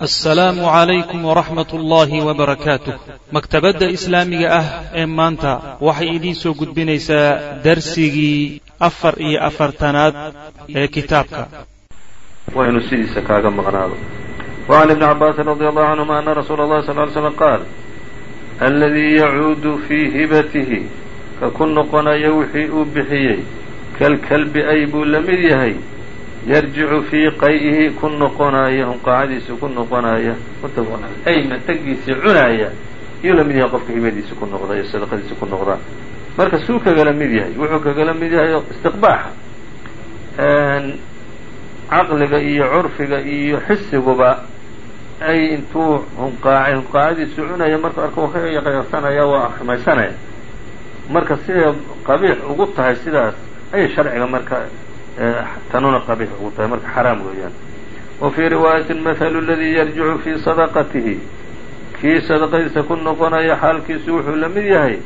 assalaamu calaykum waraxmat ullaahi wabarakaatuh maktabadda islaamiga ah ee maanta waxay idiin soo gudbinaysaa darsigii afar iyo afartanaad ee kitaabka. Waynu sidiisa kaaga maqnaado. Wacan ibni cabaasin radia allahu canhuma ana rasuula allahi sal ly slam qaal aladii yacuudu fii hibatihi ka ku noqonaya wixii uu bixiyey kalkalbi ay buu la mid yahay yarjicu fii qay'ihi ku noqonaaya hunqaacadiisa ku noqonaaya ay matagiisii cunaaya iyuu la yahay qofka hibadiisa ku noqda iyo sadaqadiisa ku noqdaa marka suu kagala mid yahay wuxuu kagala mid yahay istiqbaaxa caqliga iyo curfiga iyo xisiguba ay intuu hunqaacay hunqaacadiisu cunaya markuu arko ka yaqyaqsanaya waa xumaysanaya. Marka siday qabiix ugu tahay sidaas ayay sharciga marka tanuna qabiix ugu tahay marka xaraam weeyaan. Wa fii riwaayati mathalu aladii yarjicu fii sadaqatihi. Kii sadaqadiisa ku noqonaya xaalkiisu wuxuu la mid yahay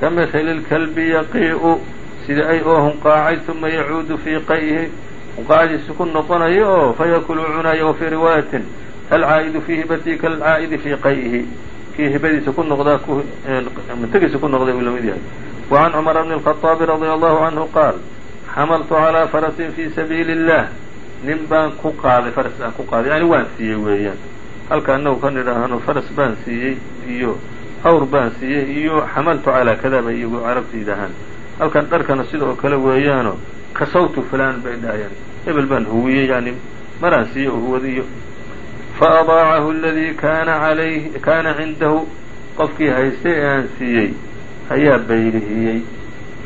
ka mahali lkalbi yaqii'u sida ay oo hunqaacay uma yacuudu fii qayhi hunqaacdiisa ku noqonayo oo fayakulu cunaya wa fii riwaayatin alcaa'idu fii hibatii kaalcaa'idi fii qay'ihi. Kii hibadiisa ku noqdaa mantagiisa ku noqday uu la yahay. Wa can cumara bni lkhaaabi radia allahu canhu qaal xamaltu calaa farasin fii sabiili اllah nin baan ku qaaday faras aan ku qaaday. Yani waan siiyey weeyaan. Halka anagu ka nidhaahno faras baan siiyey iyo awr baan siiyey iyo xamaltu calaa kada bay iyagu carabta yidhaahaan halkan dharkana sidaoo kale weeyaano kasawtu fulaan bay dhahayaan hebel baan huwiyey yani maraan siiyey oo huwada fa adaacahu aladii kaana alayhi kaana cindahu. Qofkii haystay ee aan siiyey ayaa baylihiyey.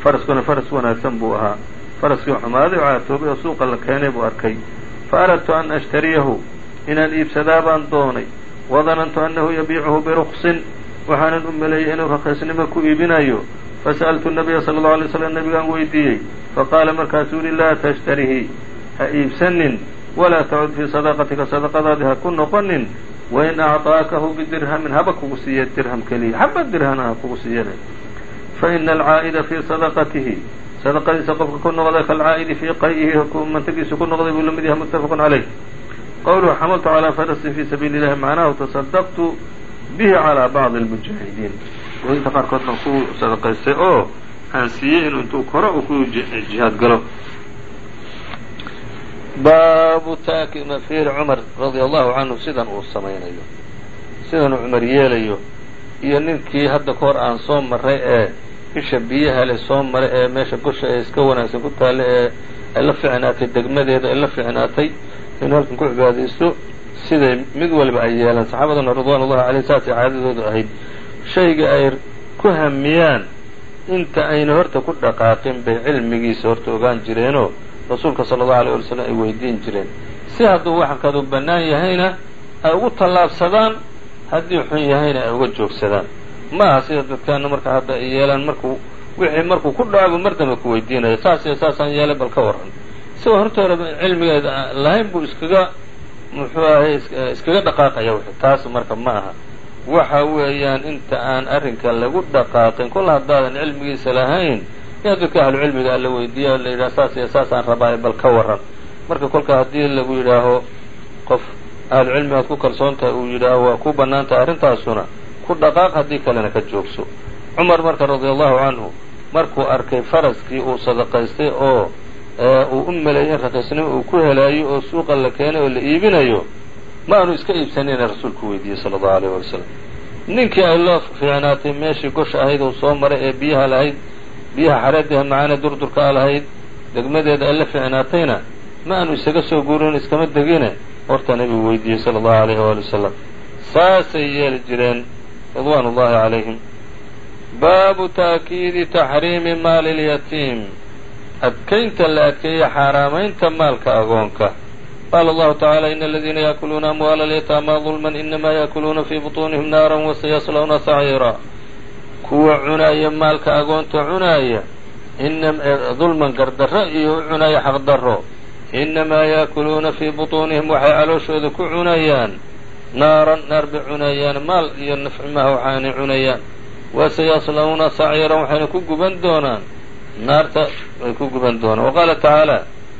Faraskuna faras wanaagsan buu ahaa faraskii xumaaday oo caatoobay oo suuqa la keenay buu arkay. Fa aradtu an ashtariyahu inaan iibsadaa baan doonay. Wadanantu annahu yabiicuhu biruksin waxaanan u maleeyey inuu rakhiisnimo ku iibinayo. Fasa'altu nabiya sala allau alay slam nabigaan weydiiyey. Faqaala markaasuu yihi laa tashtarihi ha iibsanin walaa tacud fii sadaqatika sadaqadaadi ha ku noqonin. Wain acطaakahu bidirhamin haba kugu siiya dirham keliya haba dirhana ha kugu siiyana faina alcaa'ida fii sadaqatihi sadaqadiisa qofka ku noqda kalcaa'idi fii qay'ihi mantagiisu ku noqday buu la mid yahay muttafaqun calayh qowluhu xamaltu calaa farasin fii sabiili illahi macnahu tasadaqtu bihi calaa bacdi almujaahidiin inta qaarkood ku sadaqaystay oo aan siiyey inuu intuu koro uu ku jihaad galo baabu taaki mafiir cumar radia allahu canhu sidan uu samaynayo sidan uu cumar yeelayo iyo ninkii hadda ka aan soo maray ee isha biyaha le soo maray ee meesha gosha ee iska wanaagsan ku taalla ee ay la ficnaatay degmadeeda ay la ficnaatay inuu halkan ku cibaadaysto siday mid waliba ay yeelaan. Saxaabaduna ridwaan ullahi caleyh saasay caadadooda ahayd. Shayga ay ku hamiyaan inta ayna horta ku dhaqaaqin bay cilmigiisa horta ogaan jireenoo rasuulka sala allahu alay wala slam ay weydiin jireen. Si hadduu waxankadu bannaan yahayna ay ugu tallaabsadaan haddii xun yahayna ay uga joogsadaan ma aha sida dadkaana marka hadda ay yeelaan markuu wixii markuu ku dhaco buu mar dambe ku weydiinayo saas iyo saasaan yeelay bal ka warran. Isagoo horta hore cilmigeeda lahayn buu iskaga muxuu ahay iskaga dhaqaaqaya wixii. Taas marka ma aha. Waxa weeyaan inta aan arrinka lagu dhaqaaqin kol haddaadan cilmigiisa lahayn inaad dadka ahlu cilmiga la weydiiya la yidhaha saas iyo saasaan rabaayo bal ka warran. Marka kolka haddii lagu yidhaaho qof ahlu cilmi aad ku kalsoon tahay uu yidhaaho waa ku bannaan tahay arrintaasuna ku dhaqaaq haddii kalena ka joogso. Cumar marka radia allahu canhu markuu arkay faraskii uu sadaqaystay oo uu u maleeyay in raqiisnimo uu ku helaayo oo suuqa la keenay oo la iibinayo ma aanu iska iibsanina rasuulku weydiiyey sala allahu alayh wala slam ninkii ay loo fiicnaatay meeshii gosha ahayd uu soo maray ee biyaha lahayd biyaha xareedaha macaane durdurkaa lahayd degmadeeda ay la fiicnaatayna ma aanu isaga soo guurin iskama degine? Horta nebigu weydiiyey sala allahu alayhi waali wasalam saasay yeeli jireen ridwaan ullahi calayhim baabu taakiidi taxriimi maali lyatiim adkaynta la adkeeya xaaraamaynta maalka agoonka. Qaala allahu tacaala ina aladiina yaakuluuna amwaala alyataama dulman inamaa yaakuluuna fii butuunihim naaran wasayaslawna saciira kuwa cunaaya maalka agoonta cunaaya dulman gardarro iyo u cunaaya xaqdarro. Inamaa yaakuluuna fii butuunihim waxay calooshooda ku cunayaan naaran naar bay cunayaan maal iyo nafci maha waxaanay cunayaan. Wasayaslawna saciiran waxayna ku guban doonaan. Naarta ay ku guban doonaan. Waqaala tacaala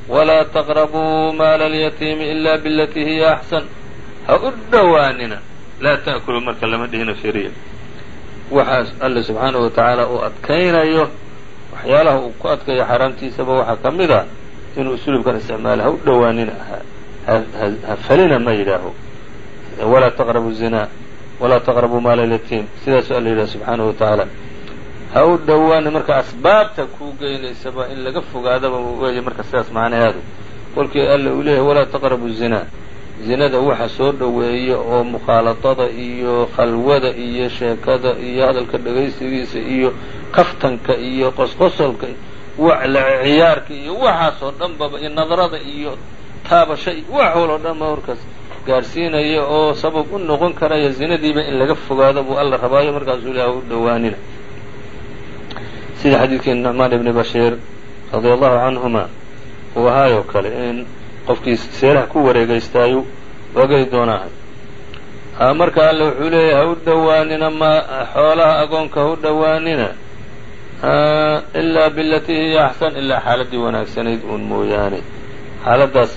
walaa taqrabuu maala alyatiimi ila bilatii hiya axsan. Ha u dhowaanina. Laa ta'kulu marka lama dhihina firiya waxaas alle subxaanahu wa tacaala uu adkaynayo. Waxyaalaha uu ku adkayo xaaraamtiisaba waxaa ka mid a inuu usluubkan isticmaalo ha u dhowaanina. Ha falina ma yidhaaho walaa taqrabu zinaa walaa taqrabuu maala lyatiim sidaasuu alla yidhaha subxaanahu wa tacaala ha u dhowaani marka asbaabta kuu geynaysaba in laga fogaadaba weeye marka sidaas macnaheedu kolkii alla uu leeyahay walaa taqrabu zinaa zinada waxa soo dhoweeya oo mukhaaladada iyo khalwada iyo sheekada iyo hadalka dhegaysigiisa iyo kaftanka iyo qosqosolka ciyaarka iyo waxaasoo dhanbaba iyo nadrada iyo taabasha iyo wax waloo dhan ba markaas gaadhsiinaya oo sabab u noqon karaya zinadiiba in laga fogaado buu alla rabaayo markaasuu ilaah u dhowaanina. Sida xadiidkii nucmaan ibni bashiir radia allahu canhuma uu ahaayoo kale in qofkii seeraha ku wareegaystaayu ogay doonaahay marka alle wuxuu leeyahay ha u dhowaanina ma xoolaha agoonka ha u dhowaanina ilaa bilatii hiya axsan ilaa xaaladii wanaagsanayd uun mooyaane. Xaaladdaas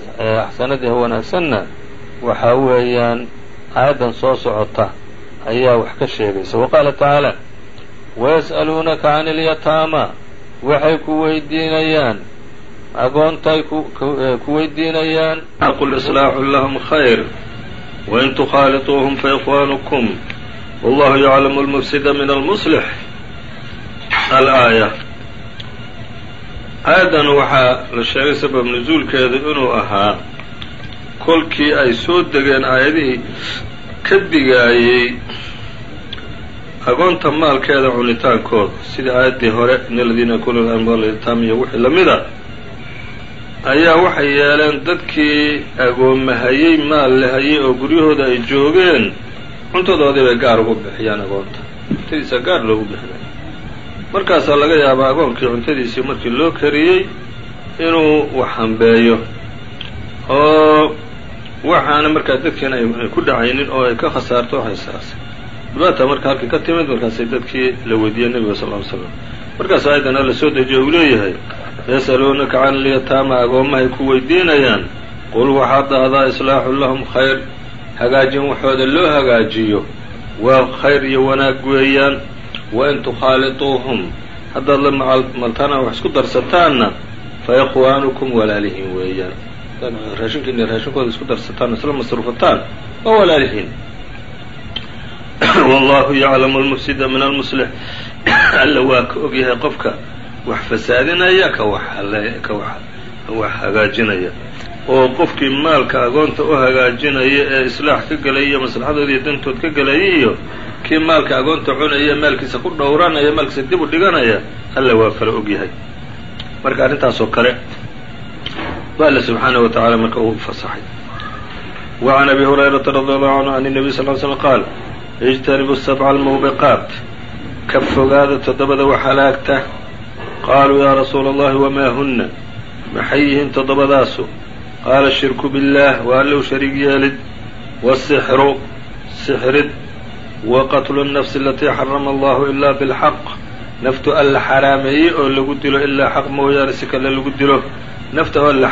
axsanadii ha wanaagsanna waxaa weeyaan aayaddan soo socota ayaa wax ka sheegaysa. Wa qaala tacaala wayas'aluunaka can ilyataama waxay ku weydiinayaan agoontaay e, ku weydiinayaan. Qul islaaxu lahum khayr wain tukhaaliطuuhum faikhwaanukum wallahu yaclamu almufsida min almuslix alaaya aayaddan waxaa la sheegay sabab nusuulkeedu inuu ahaa kolkii ay soo degeen aayadihii ka digaayey agoonta maalkeeda cunitaankooda. Sidii aayaddii hore in aladiina yakuluna iyo wixii la mid a ayaa waxay yeeleen dadkii agoomahayey maal lahayey oo guryahooda ay joogeen cuntadoodii bay gaar ugu bixiyaan agoonta. Cuntadiisa gaar loogu bixinay markaasaa laga yaabaa agoonkii cuntadiisii markii loo kariyey inuu wax hambeeyo oo waxaana markaa dadkiina ay ku dhacaynin oo ay ka khasaarto waxaysaas dhibaata marka halkii ka timid markaasay dadkii la weydiiyey nebiga sal ly slam markaas aayaddan alla soo dejiye uu leeyahay yasaluunaka can alyataama agoommahay ku weydiinayaan. Qul waxaad dhahdaa islaaxu lahum khayr. Hagaajin waxooda loo hagaajiyo. Waa khayr iyo wanaag weeyaan. Wain tukhaaliطuuhum haddaad la maltana wax isku darsataanna fa ikhwaanukum walaalihiin weeyaan raashinkiina raashinkooda isku darsataan isla masruufataan waa walaalihiin wallahu yaclamu almufsida min almuslix alla waa ka ogyahay qofka wax fasaadinaya ka wax ka wax hagaajinaya oo qofkii maalka agoonta u hagaajinaya ee islaax ka gelaya iyo maslaxadooda iyo dantood ka gelaya iyo kii maalka agoonta cunaya maalkiisa ku dhowranaya maalkiisa dib u dhiganaya alla waa kala ogyahay marka arrintaasoo kale ba alle subxaanaه wa tacala marka uu fasaxay wa can abi hurayrata radi allahu canhu an الnabiy sal ly slm qaal ijtanibu sabca almuubiqaat ka fogaada toddobada wax halaagta qaaluu yaa rasuula allahi wamaa hunna maxay yihiin toddobadaasu qaala shirku biاllah waa allow shariig yeelid wasixru sixrid wa qatlu الnafsi alatii xarama allahu ila bilxaq naftu alla xaraameeyey oo lagu dilo ilaa xaq mooyaane si kale lagu dilo nafta oo la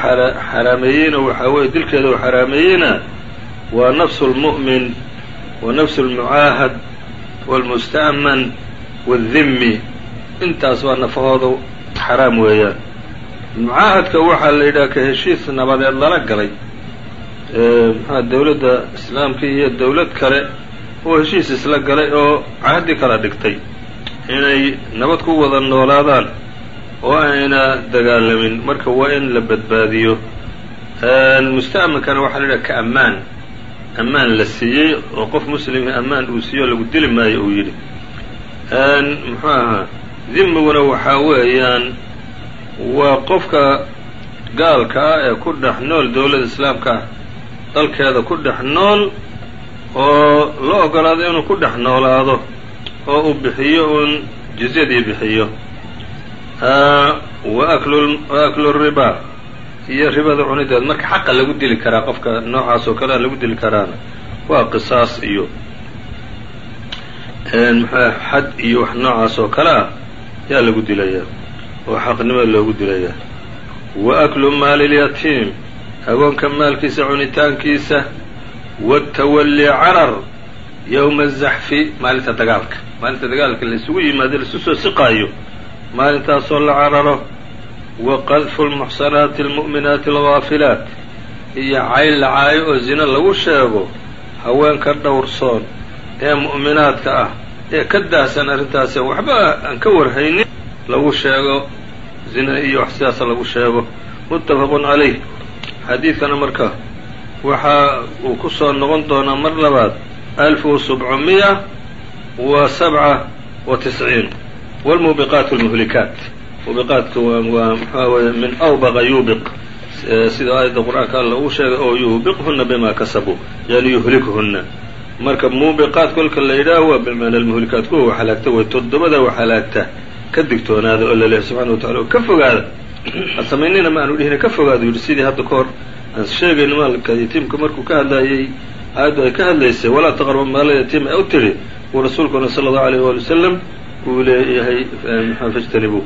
xaraameeyeyna waxaa weeye dilkeeda uu xaraameeyeyna waa nafsu اlmu'min wa nafsu اlmucaahad wاlmusta'man wاldimmi intaas waa nafahooda xaraam weeyaan mucaahadka waxaa la yidhaha ka heshiis nabadeed lala galay mxua dowladda islaamka iyo dowlad kale oo heshiis isla galay oo cahdi kala dhigtay inay nabad ku wada noolaadaan oo ayna dagaalamin. Marka waa in la badbaadiyo. Musta'mankana waxaa la yidhaha ka ammaan. Ammaan la siiyey oo qof muslimka ammaan uu siiyo lagu dili maayo uu yidhi. Muxuu ahaa? Dimiguna waxaa weeyaan waa qofka gaalka ah ee ku dhex nool dowladda islaamka ah. Dalkeeda ku dhex nool oo la ogolaado inuu ku dhex noolaado oo uu bixiyo uun jizyadii bixiyo wa aklu riba iyo ribada cunideed marka xaqa lagu dili karaa qofka noocaas oo kale lagu dili karaana waa qisaas iyo mxua xad iyo wax noocaas oo kale ah yaa lagu dilayaa oo xaqnimada loogu dilayaa. Wa aklu maali lyatiim agoonka maalkiisa cunitaankiisa. Wاtawalli carar yowma azaxfi maalinta dagaalka. Maalinta dagaalka la isugu yimaado laisu soo siqaayo maalintaasoo la cararo wa qadfu lmuxsanaati almu'minaati alghaafilaat iyo cayl la caayo oo zina lagu sheego haweenka dhowrsoon ee mu'minaadka ah ee ka daasan arrintaase waxba aan ka warhaynin. Lagu sheego zina iyo wax sidaasa lagu sheego. Muttafaqun calayh. Xadiidkana marka waxa uu ku soo noqon doonaa mar labaad alfu subco miya wa sabca wa tisciin wlmubiqaat lmuhlikaat mubiqaatku waa mxaa weye min awbaqa yubiq sida aayadda qur'aanka alla uu sheegay oo yuubiqhuna bima kasabuu yani yuhlikhuna marka muubiqaat kolka la yidhaaha waa bimacnaa almuhlikaat kuwa waxalaagta way todobada waxalaagta ka digtoonaada oo laleehay subxana watacala oo ka fogaada ha samaynina ma aanu dhihina ka fogaada yidhi sidii hadda ka hor aan sheegayno maalka yatiimka markuu ka hadlayay aayaddu ay ka hadlaysay walaa taqrabu maala yatiim ee u tidhi uu rasuulkuna sala allahu aleyh waali wasalam uu leeyahay fajtanibuu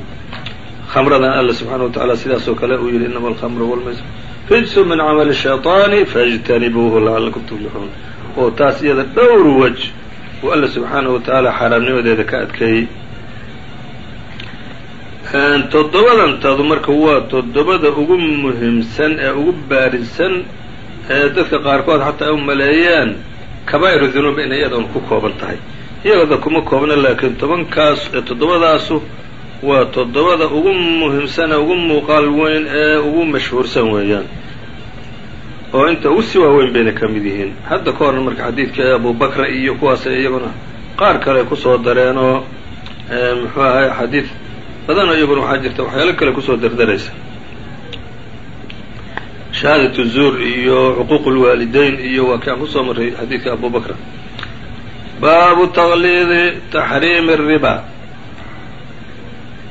khamradan alla subxaana wa tacala sidaas oo kale uu yidhi inama alkhamru walmaysir rijsu min camali shayطaani fajtanibuuhu lacalakum tuflixuun. Oo taas iyada dhowr wej uu alla subxaana wa tacaala xaaraamnimadeeda ka adkeeyey. Toddobadantadu marka waa toddobada ugu muhiimsan ee ugu baarisan ee dadka qaarkood xataa u maleeyeen kabaa'iru dunuub inay iyadoon ku kooban tahay iyagooda kuma koobna laakiin tobankaas ee toddobadaasu waa toddobada ugu muhiimsan ee ugu muuqaal weyn ee ugu mashhuursan weeyaan. Oo inta ugu sii waaweyn bayna ka mid yihiin. Hadda ka horna marka xadiidkii abubakra iyo kuwaas iyaguna qaar kale ku soo dareenoo muxuu ahay xadiid badanoo iyaguna waxaa jirta waxyaalo kale ku soo dardaraysa. Shahaadat zuur iyo xuquuq lwaalidayn iyo waa aan ku soo marray xadiidka abu bakra baabu taqliidi taxriimi ariba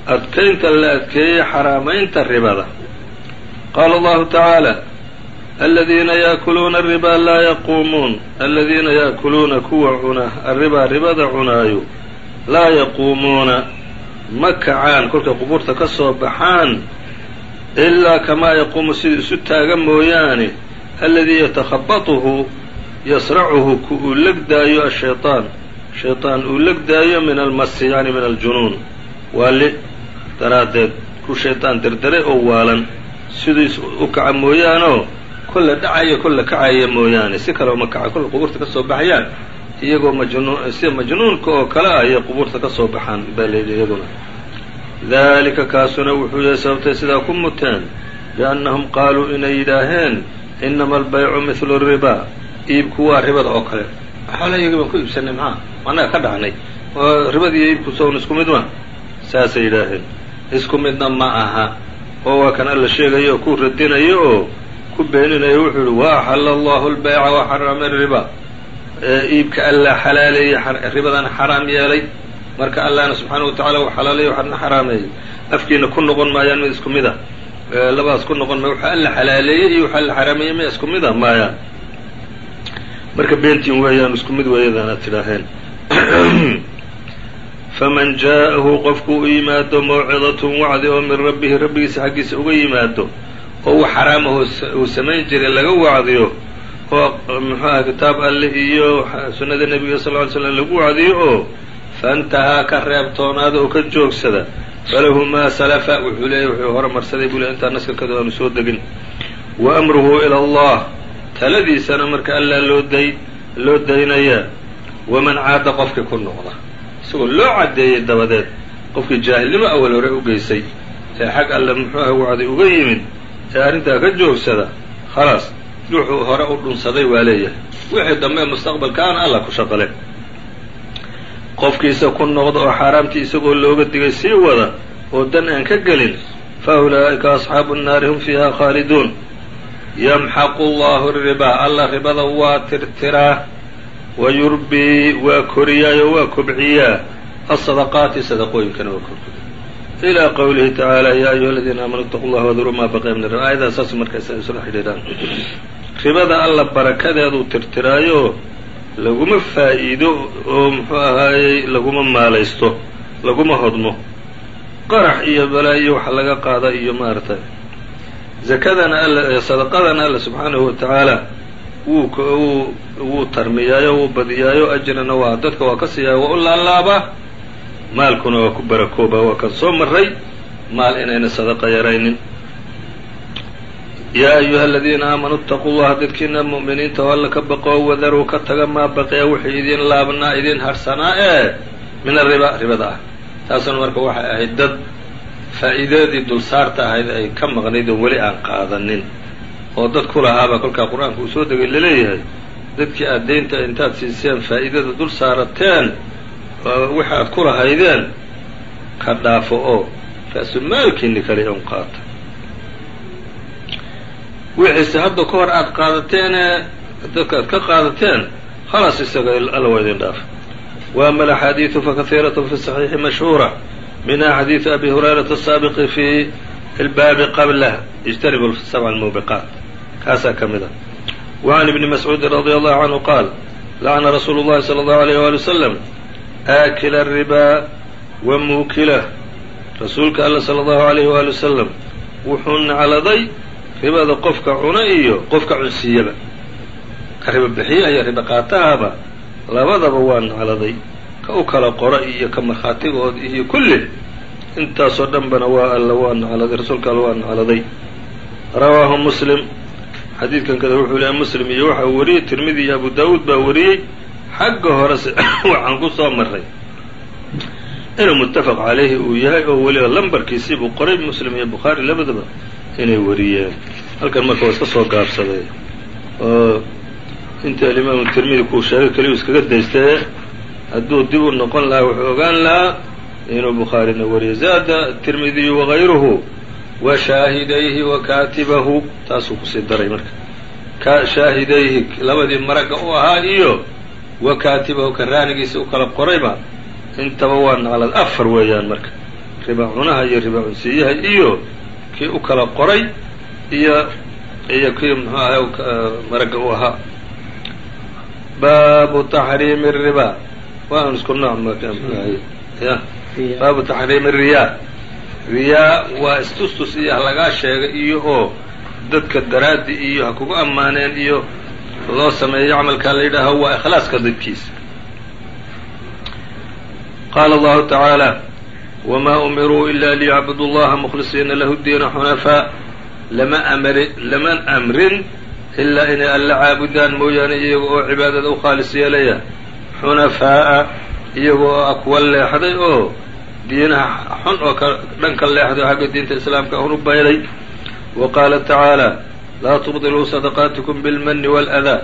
adkeynta la adkeeyey xaraamaynta ribada qaala allahu tacaala aladiina yaakuluuna aribaa laa yaquumuun aladiina yaakuluuna kuwa cuna arribaa ribada cunaayo laa yaquumuuna ma kacaan kolkay qubuurta ka soo baxaan ilaa kamaa yaquumu sidii isu taaga mooyaane aladii yatakhabatuhu yasracuhu ku uu legdaayo ashayطaan shayطaan uu legdaayo min almasi yani min aljunuun waali daraaddeed ku shayطaan derderay oo waalan sidiis u kaca mooyaanoo kolla dhacaya kolla kacaya mooyaane si kale uma kaca kolla qubuurta ka soo baxayaan iyagoo majnuun sida majnuunka oo kale ah ayay qubuurta ka soo baxaan baa la yidhi iyaduna dalika kaasuna wuxuu yahay sababtay sidaa ku muteen biannahum qaaluu inay yidhaaheen inama albaycu mihlu ribaa iibku waa ribada oo kale. Xoolaha iyagii baan ku iibsanay maxaa? Annaga ka dhacnay. Oo iyo iibku sown isku mid ma? Saasay yidhaaheen isku midna ma aha. Oo waa kan alla sheegayo oo ku radinayo oo ku beeninayo wuxuu yihi wa axala allahu albayca wa xarama riba iibka allaa xalaaleeyey ribadana xaraam yeelay. Marka allahna subxaana wa tacala uu xalaaleeyey waxaadna xaraameeyey. Afkiina ku noqon maayaan mid isku mid a labadaas ku noqon maya waxa alla xalaaleeyey iyo waxa alla xaraameeyey mid isku mid a maayaan marka beentiin weeyaan isku mid weeyadaan aad tidhaaheen faman jaa'ahu qofku u yimaado mawcidatun wacdi oo min rabbihi rabbigiisa xaggiisa uga yimaado oo wax xaraamaho uu samayn jiray laga wacdiyo oo muxuaha kitaab alle iyo sunnada nebiga sal ly slam lagu wacdiyo oo faintahaa ka reebtoonaada oo ka joogsada falahu maa salafa wuxuu leeyahy wuxuu hore marsaday buu intaa naskarkadu aanu soo degin. Wa amruhu ila allah taladiisana marka allaa loo day loo daynayaa waman caada qofkii ku noqda. Isagoo loo caddeeyey dabadeed qofkii jaahilnimo awal hore u geysay ee xag alle muxuuha wacdi uga yimid ee arrintaa ka joogsada khalaas wuxuu hore u dhunsaday waa leeyahay. Wixii dambe mustaqbalkaana alla ku shaqale qofkiisa ku noqda oo xaaraamtii isagoo looga digay sii wada oo dan aan ka gelin fa ulaa'ika asxaabu nnaari hum fiiha khaaliduun yamxaqu allahu ribaa alla ribada waa tirtiraa wa yurbii waa koriyaayo waa kobciyaa asadaqaati sadaqooyinkana waa korkoriya ilaa qowlihi tacaala yaa ayuha aladiina aamanuu itaqu llaha waduruu maa baqiya min riba aayadaha saas markaas ay isla xidhiidhaan ribada alla barakadeeduu tirtiraayo laguma faa'iido oo muxuu ahaayey laguma maalaysto laguma hodmo. Qarax iyo balaa iyo waxa laga qaada iyo maaragtay zakadana alla sadaqadana alla subxaanahu wa tacaala wuu wuu tarmiyaayo wuu badiyaayo ajrina waa dadka waa ka siiyaayo waa u laalaabaa maalkuna waa ku barakooba waa kan soo maray maal inayna sadaqa yaraynin. Yaa ayuha aladiina aamanuu اtaquu llaha dadkiina mu'miniinta oo alla ka baqo wadaruu ka taga maa baqiya wixii idin laabnaa idin harsanaa ee min ariba ribada ah. Taasuna marka waxay ahayd dad faa'iidadii dulsaarta ahayd ay ka maqnayd oo weli aan qaadanin oo dad ku lahaabaa kolkaa qur'aanka uu soo degay la leeyahay dadkii aad deynta intaad siiseen faa'iidada dul saarateen waxa aad ku lahaydeen ka dhaafo oo ra-sumaalkiini kale un qaata wixiise hadda ka hor aad qaadateene dadka aad ka qaadateen khalaas isaga alla waa idin dhaaf wa ama alaxaadiidu fakahiiraة fi صaxiixi mashhuura minhaa xadiidu abi hurayrata asaabiqi fii ilbaabi qablah ijtanibu sabca almuubiqaat kaasaa ka mid a wa can ibni mascuudin radia allahu canhu qaal lacna rasuulu اllahi salى allahu alayh waali wasalam aakila aribaa wa muukilah rasuulka alla sala allahu alayh waali wasalam wuxuu nacladay ribada qofka cuna iyo qofka cunsiiyaba ka riba bixiyaha iyo riba qaatahaaba labadaba waa nacladay ka u kala qora iyo ka markhaatigood iyo kulli. Intaasoo dhanbana waa alla waa nacladay rasuulka alla waa nacladay rawaahu muslim. Xadiidkan kada wuxuu leehay muslim iyo waxaa wariyey tirmidi iyo abu daawuud baa wariyey. Xagga horese waxaan ku soo maray inuu muttafaq calayhi uu yahay oo weliba lambarkiisii buu qoray muslim iyo bukhaari labadaba inay wariyeen. Halkan marka waa iska soo gaabsaday oo inta alimaamu tirmidi kuu sheegay keliyu iskaga daystee hadduu dib u noqon lahaa wuxuu ogaan lahaa inuu bukhaarina wariyay. Zaada tirmidiyu wagayruhu wa shaahidayhi wa kaatibahu taasuu ku sii daray marka. Ka shaahidayhi labadii maragga u ahaa iyo wa kaatibahu ka raanigiisa u kala qorayba intaba waa naclad afar weeyaan marka. Riba cunaha iyo riba cunsiiyaha iyo kii u kala qoray iyo iyo kii muxuu ahay maragga u ahaa. Baabu taxriimi الriba waan isku baabu taxriimi الriyaa riyaa waa istustus iyo halagaa sheegay iyo oo dadka daraaddi iyo ha kugu ammaaneen iyo loo sameeyo camalkaa la yidhaaho waa ikhlaaska dadkiisa. Qaala allahu tacaala wma umiruu ila liyacbudu llaha mkhlisiina lahu diina xunafaa. Laman amrin ilaa inay alla caabudaan mooyaane iyaga oo cibaadada u khaalis yeelaya xunafaa'a iyaga oo akwa leexday oo diinaha xun oo ka dhan ka leexday xagga diinta islaamka ahun u bayday wa qaala tacaala laa tubdiluu sadaqaatikum bilmani waaladaa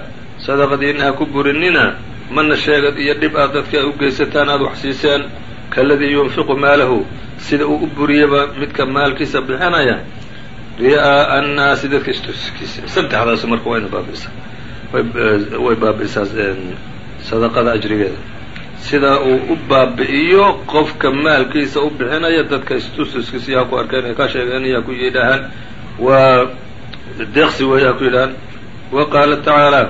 sadaqadiina ha ku burinina mana sheegad iyo dhib aad dadka u geysataan aada wax siiseen kaladii yunfiqu maalahu sida uu u buriyaba midka maalkiisa bixinaya ri'aa'a annaasi dadka istuskiisa saddexdaas marka wayna baabi'isaa way baabi'isaa sadaqada ajrigeeda. Sida uu u baabi'iyo qofka maalkiisa u bixinaya dadka istuskiisa yaa ku arkeen ee ka sheegeen yaa ku yidhaahaan waa deeqsi weeyaa ku yidhahaan wa qaala tacaala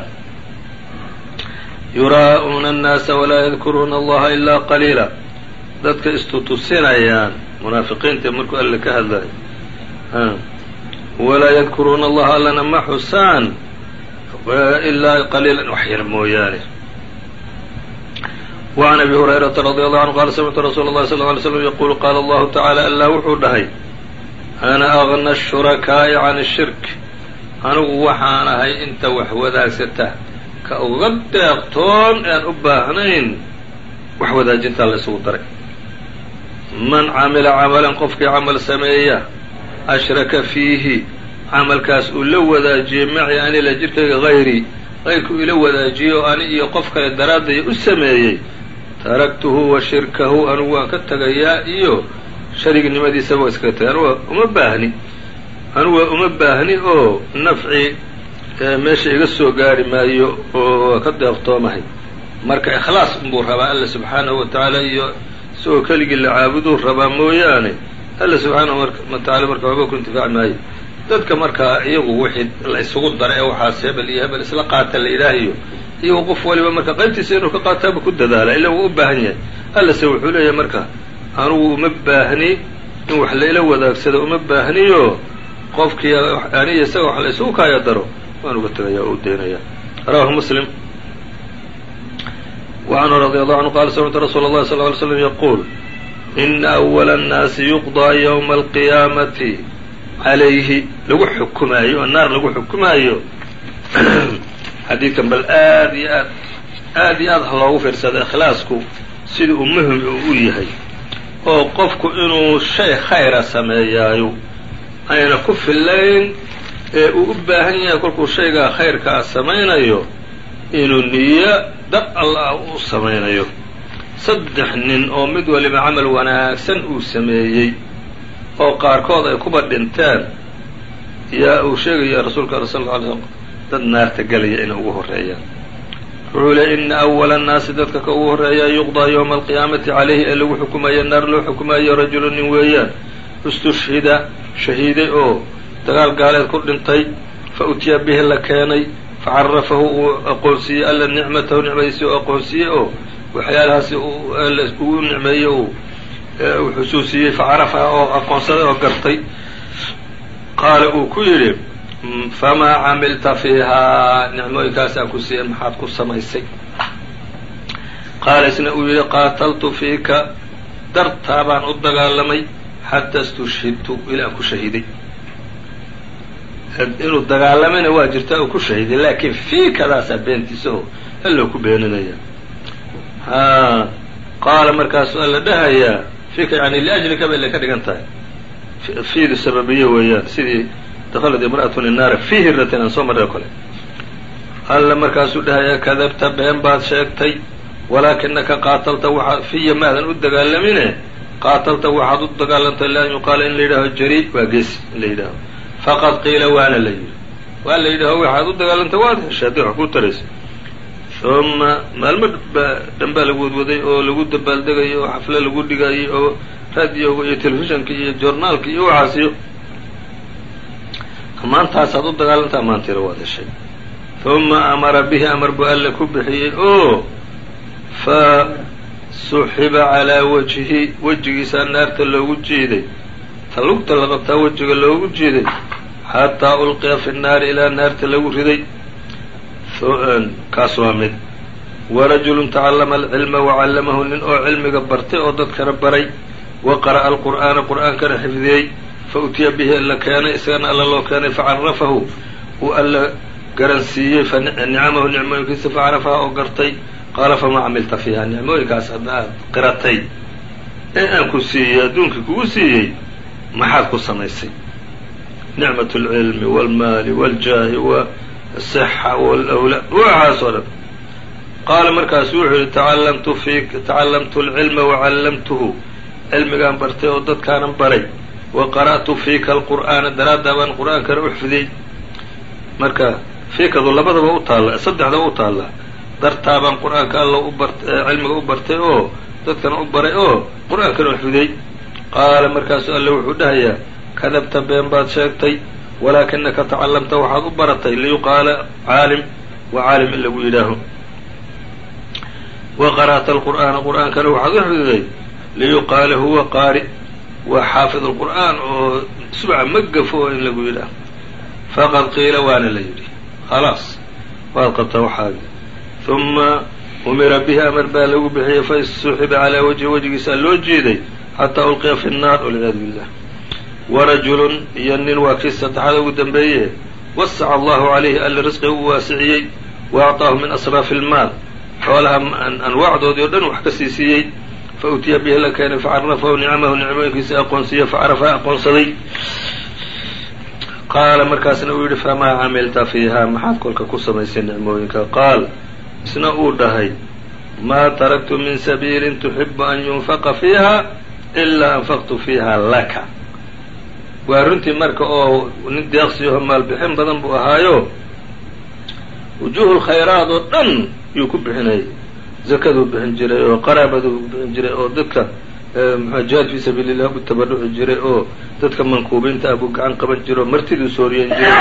yuraa'uuna annaasa walaa yadkuruuna allaha ilaa qaliila. Dadka istutusinayaan munaafiqiinta markuu alle ka hadlayo walaa yadkuruuna allaha allana ma xusaan ilaa qaliilan wax yar mooyaane وعn abi هurayرaةa رadي الله عnه qala smctu rasuul الlahi صلى اه عlي sلم yqulu qala allahu taعaalى allah wuxuu dhahay ana أغnى الشhurakaaءi can الshirk anigu waxaan ahay inta wax wadaagsata ka uga deeqtoon ean u baahnayn wax wadaajintaa la isugu daray man camila camalan qofkii camal sameeya ashraka fiihi camalkaas uu la wadaajiyey maci anila jirkayga hayrii qayrku ila wadaajiyo ani iyo qof kale daraadaya u sameeyey taraktuhu wa shirkahu anugu waan ka tegayaa iyo sharignimadiisaba waa iskaga tagay anuga uma baahni. Anuga uma baahni oo nafci meesha iga soo gaari maayo oo ka deeqtoomahay marka ikhlaas unbuu rabaa alla subxaanahu wa tacaala iyo isagoo keligii la caabuduu rabaa mooyaane alla subxaanahu watacaala marka waxba ku intifaaci maayo. Dadka markaa iyagu wixii la isugu dara ee waxaas hebel iyo hebel isla qaata la yidhaahayo iyo qof waliba marka qaybtiisa inuu ka qaataaba ku dadaala ila wuu u baahan yahay. Allase wuxuu leeyahay marka anugu uma baahni in wax laila wadaagsado uma baahniyo qofkii aniyo isaga wax la isugu kaaya daro. Waan uga tegaya oo u deynaya rawahu muslim. Wacanhu radi allahu canhu qaala samictu rasuula allahi sal ly slm yaquul ina awala annaasi yuqdaa yowma alqiyaamati calayhi lagu xukumaayo oo naar lagu xukumaayo xadiidkan bal aad iyo aad aad iyo aad loogu fiirsada ikhlaasku sida uu muhiim u yahay. Oo qofku inuu shay khayra sameeyaayo ayna ku filayn ee uu u baahan yahay kolkuu shaygaa khayrkaa samaynayo inuu niyo dar allah u samaynayo. Saddex nin oo mid waliba camal wanaagsan uu sameeyey oo qaarkood ay kuba dhinteen yaa uu sheegaya rasuulka al sal ly slm dad naarta gelaya inay ugu horreeyaan wuxuu le ina awala annaasi dadka ka ugu horreeya yuqdaa yowma alqiyaamati calayhi ee lagu xukumayo naar loo xukumayo rajulu nin weeyaan. Istushhida shahiiday oo dagaal gaaleed ku dhintay fa utiya bihi la keenay facarafahu uu aqoonsiiyey alla nicmatahu nicmadiisii oo aqoonsiiyey oo waxyaalahaasi ugu nicmeeyey uu xusuusiyey facarafaha oo aqoonsaday oo gartay. Qaala uu ku yidhi famaa camilta fiihaa nicmooyinkaasaan ku siiyey maxaad ku samaysay? Qaala isna uu yidhi qaataltu fiika dartaa baan u dagaalamay xataa istushhidtu ilaa ku shahiiday inuu dagaalamayna waa jirtaa uu ku shahiiday laakiin fiikadaasaa beentiisa oo alloo ku beeninaya. Qaala markaasuu alla dhahayaa fiika yani liajlika bay le ka dhigan tahay. Fiidu sababiye weeyaan sidii dakhalad imra'atun inaara fii hiratin aan soo marray kale alla markaasuu dhahayaa kadabta been baad sheegtay walaakinaka qaatalta waxaad fiya maadan u dagaalamine qaatalta waxaad u dagaalantay lian yuqaala in la yidhaaho jari waa geesi in la yidhaaho faqad qiila waana la yidhi waa la yidhaaho waxaad u dagaalantay waad heshay haddii wax kuu taraysa uma maalmo dhan baa lagu wadwaday oo lagu dabaaldegayay oo xafle lagu dhigayay oo radioga iyo telefishanka iyo journaalka iyo waxaasiyo ammaantaasaad u dagaalanta ammaantiina waad heshay uma amara bihi amar buu alle ku bixiyey. Oo fa suxiba calaa wajhi wejigiisaa naarta loogu jiiday. Ta lugta la qabtaa wejiga loogu jiiday. Xataa ulqiya fi nnaari ilaa naarta lagu riday. Kaas waa mid. Warajulu tacallama alcilma wacallamahu nin oo cilmiga bartay oo dadkana baray. Wa qara'a alqur'aana qur'aankana xifdiyey fa utiya bihi alla keenay isagana alla loo keenay facarafahu uu alla garansiiyey fanicamahu nicmooyinkiisa facarafaha oo gartay. Qaala famaa camilta fiiha? Nicmooyinkaas aad qiratay ee aan ku siiyey adduunkii kugu siiyey maxaad ku samaysay? Nicmat alcilmi waalmaali waaljaahi wasixa wlwlaad waxaas oo dhan. Qaala markaasu wuxuu yihi tacallamtu fi tacallamtu alcilma wacallamtuhu cilmigaan bartay oo dadkaanan baray wa qara'tu fiika alqur'aana daraaddaa baan qur'aankana u xifdiyey marka fiikadu labadaba u taalla saddexdaba u taalla dartaa baan qur'aanka alla u bart cilmiga u bartay oo dadkana u baray oo qur'aankana u xifdiyey qaala markaasu alle wuxuu dhahayaa kadabta been baad sheegtay walaakinaka tacallamta waxaad u baratay liyuqaala caalim wa caalim in lagu yidhaaho wa qara'ta alqur'aana qur'aankana waxaad u xifdiday liyuqaala huwa qaari waa xaafid alqur'aan oo isbaca ma gafo in lagu yidhaaho faqad qiila waana la yidhi. Khalaas waad qabtaa waxaagi uma umira bihi amar baa lagu bixiyey fasuxiba calaa wajhi wejigiisaa loo jiiday xataa ulqiya fi nnaar walciyaadu billah. Warajulun iyo nin waa kii saddexaad ugu dambeeye wasaca allahu calayhi alla risqiga u waasiciyey wa acطaahu min asraafi ilmaal xoolaha anwaacdoodii o dhan wax ka sii siiyey fa utiya bihi la keenay facarafahu nicamahu nicmooyinkiisa aqoonsiiye facarafaha aqoonsaday qaala markaasna uu yidhi famaa camilta fiiha maxaad kolka ku samaysay nicmooyinka qaal isna uu dhahay maa taraktu min sabiilin tuxibu an yunfaqa fiiha ilaa anfaqtu fiiha laka waa runtii marka oo nin deeqsiyaho maalbixin badan buu ahaayo wujuuhu lkhayraad oo dhan yuu ku bixinayay zakaduu bixin jiray oo qaraabaduu bixin jiray oo dadka mxua jihaad fii sabiili llah buu jiray oo dadka mankuubiinta ah buu gacan qaban jiray oo martiduu sooriyen jiray.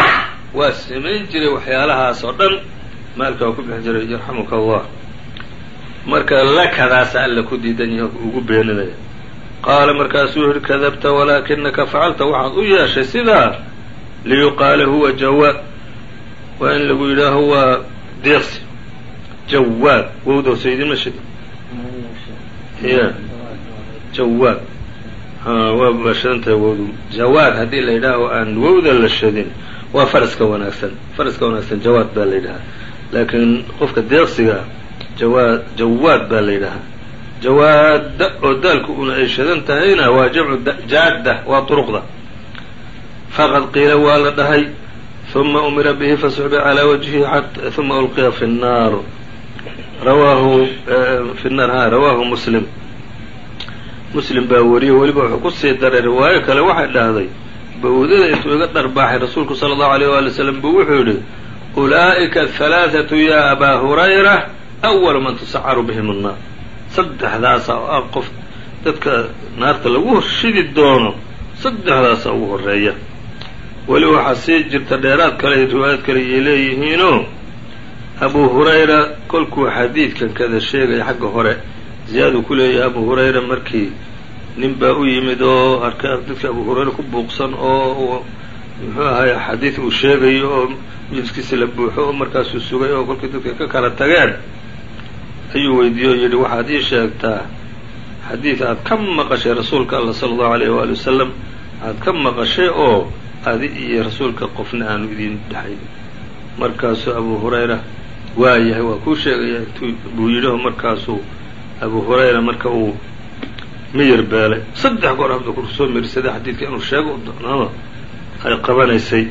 Waa samayn jiray waxyaalahaas oo dhan. Maalka waa ku bixin jiray yarxamuka allah marka lakadaasa alla ku diidan yaho ugu beeninaya. Qaala markaasuu yihi kadabta walaakinaka facalta waxaad u yeeshay sidaa liyuqaala huwa jawaad waa in lagu yidhaaho waa deeqsi jawaab wowda hoose idinma shid ya jawaab waa bashadan tahay wowdu jawaad haddii la yidhaaho aan wowda la shadin waa faraska wanaagsan faraska wanaagsan jawaad baa la yidhahaa laakiin qofka deeqsiga ah jawaad baa la yidhahaa jawaada oo daalku una ay shadan tahayna waa jamcu jaadda waa turuqda faqad qiila waa la dhahay uma umira bihi fasuxba calaa wajhihi uma ulqiya fi nnaar rawaahu eh, fi ha rawaahu muslim. Muslim baa wariyey weliba wuxuu ku sii daray riwaayo kale waxay dhahday bawdada intuu iga dharbaaxay rasuulku sala allahu aleyh waali wasalam buu wuxuu yidhi ulaa'ika ahalaathatu yaa abaa hurayra awalu man tusacaru bihim annaar saddexdaasa oo ah qof dadka naarta lagu shidi doono saddexdaasa ugu horreeya weli waxaa sii jirta dheeraad kale riwaayad kale ay leeyihiinoo abu hurayra kolkuu xadiidkan kada sheegaya xagga hore ziyaaduu ku leeyahay abu hurayra markii nin baa u yimid oo arka dadka abu hurayra ku buuqsan oo muxuu ahay xadiid uu sheegayo oo majliskiisa la buuxo oo markaasuu sugay oo kolkii dadka ka kala tageen ayuu weydiiyey oo yidhi waxaad ii sheegtaa xadiid aad ka maqashay rasuulka alla sala allahu alayh waali wasalam aad ka maqashay oo adi iyo rasuulka qofna aanu idin dhexayn markaasuu abu hurayra waa yahay waa kuu sheegaya intuu buu yidhiho markaasuu abu hurayra marka uu miyir beelay. Saddex goor habda ku soo mirsaday xadiidka inuu sheego doonaaba ay qabanaysay.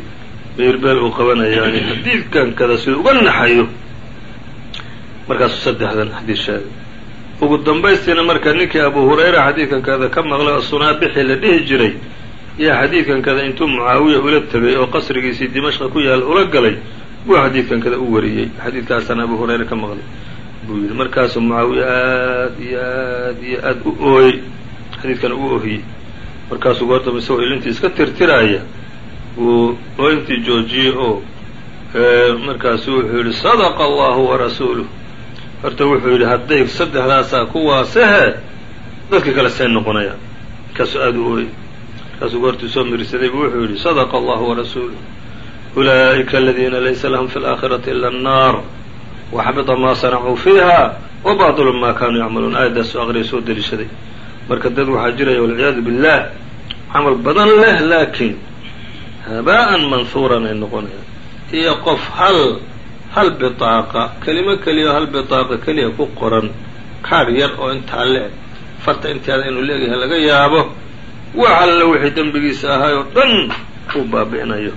Miyir beel uu qabanaya yani xadiidkan kada siduu uga naxayo. Markaasuu saddexdan xadiid sheegay. Ugu dambaystiina marka ninkii abu hurayra xadiidkan kada ka maqlay oo sunaabixi la dhihi jiray yaa xadiidkan kada intuu mucaawiya ula tegay oo qasrigiisii dimashqa ku yaal ula galay buu xadiidkan kada u wariyey. Xadiidkaasaan abu hurayra ka maqlay. Buu yidhi markaasuu mucaawiya aad iyo aad iyo aad u ooyey. Xadiidkan u ohiyey markaasuu goortaba isagoo ilintii iska tirtiraaya uu ooyintii joojiyey oo markaasu wuxuu yidhi sadaqa allahu warasuuluh horta wuxuu yidhi hadday saddexdaasaa kuwaasehe dadka kale say noqonaya. Markaasuu aada u ooyey. Markaasuu goortuu soo mirsaday buu wuxuu yidhi sadaqa allahu warasuuluh ulaa'ika aladiina laysa lahum fi اlaakhirati ila annaar waxbita maa sanacuu fiiha wabaطlu ma kanuu yacmaluun aayadaasu aqriya soo deliishaday marka dad waxaa jiraya walciyaadu billah camal badan leh laakiin habaa'an manhuuran ay noqonayaan iyo qof hal hal bitaaqa kelimo keliya hal bitaaqa keliya ku qoran kaadh yar oo intaa le-eg farta inteeda inuu leeyahay laga yaabo wax alla wixii dembigiisa ahaay dhan uu baabi'inayo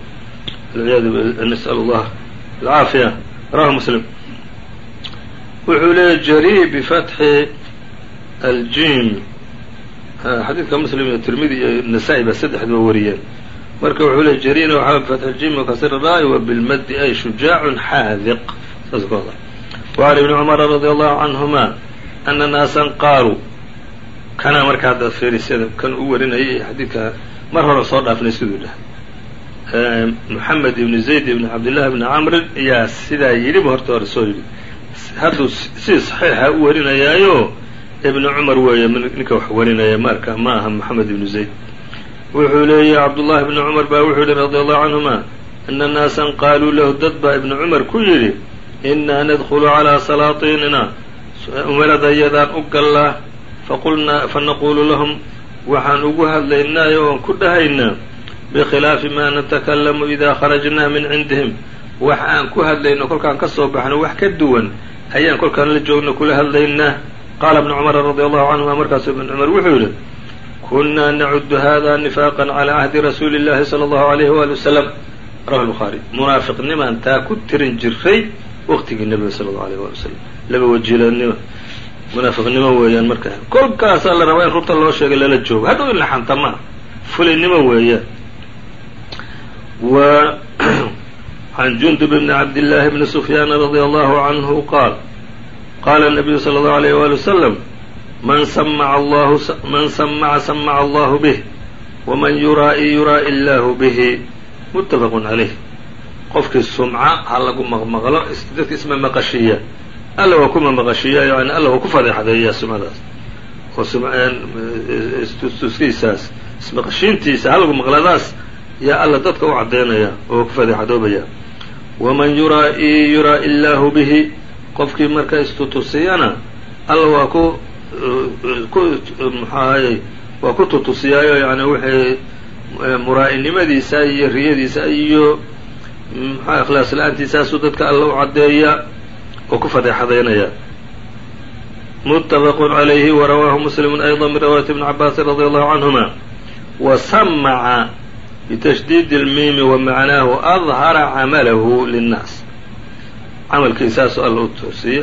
nas'al allah alcaafiya rawahu muslim wuxuu leeyahy jari bifatxi aljim xadiidka muslim iyo tirmidi iyo nasaa-i baa saddexduba wariyeen marka wuxuu leey jarina waxaa bifatxi aljim wakasir raa-i wa bilmaddi ay shujaacun xaadiq saas ku hadla wacan ibni cumara radi allahu canhuma ana naasan qaaluu kanaa marka hadda fiirisada kan u warinayay xadiidka mar hore soo dhaafnay siduu moxamed ibni zayd ibni cabdillahi ibni camrin ayaa sidaa yidhiba horta hore soo yidhi hadduu si saxiixa u warinayaayo ibni cumar weeye ninka wax warinaya marka ma aha moxamed ibnu zayd. Wuxuu leeyahy cabdullahi ibni cumar baa wuxuu yihi radi allahu canhuma ana naasan qaaluu lahu dad baa ibni cumar ku yidhi inaa nadkhulu calaa salaatiinina umaradayadaan u gallaa faqulnaa fanaquulu lahum waxaan ugu hadlaynaayo oon ku dhahaynaa bikhilaafi maa natakalamu idaa kharajnaa min cindihim wax aan ku hadlayno kolkaan ka soo baxno wax ka duwan ayaan kolkaan la joogno kula hadlaynaa qaala ibnu cumara radi allahu canhuma markaasuu ibnu cumar wuxuu yidhi kunaa nacudu hada nifaaqan calaa cahdi rasuuli llahi sala allahu alayhi waali wasalam rawahu lbukhaari munaafiqnimaan taa ku tirin jiray waqtigii nebiga sala allahu alayh waali wasalam laba wajiilanimo munaafiqnimo weeyaan marka kolkaasaa la rabaa in runta loo sheegay lala joogo hadhow in la xanta maa fulinimo weeyaan w can jundub bni cabdillaahi bni sufyaana radia allahu canhu qaal qaala nabiyu sala allahu alayh waali wasalam man samaca allahu man samaca samaca allahu bih waman yuraa'i yuraa'i illaahu bihi muttafaqun calayh qofkii sumca ha lagu maqmaqlo dadka isma maqashiya alla waa kuma maqashiya yani alla waa ku fadeexadeeya sumadaas oo istuskiisaas ismaqashiintiisa ha lagu maqladaas yaa alla dadka u caddaynaya oo ku fadeexadoobaya. Waman yuraa-ii yuraa illaahu bihi qofkii marka istutusiyana alla waa ku ku maxaahayey waa ku tutusiyaayo yani wixii eh, muraa'inimadiisa iyo riyadiisa iyo maxaa ikhlaas la'aantiisaasuu dadka alla u caddeeya oo ku fadeexadaynaya. Muttafaqun calayhi warawaahu muslimu ayضa min riwaayati ibni cabaasin radia allahu canhuma wasamaca bitashdiid اlmiimi wamacnaahu adhara camalahu linnaas camalkiisaasu alla u tusiy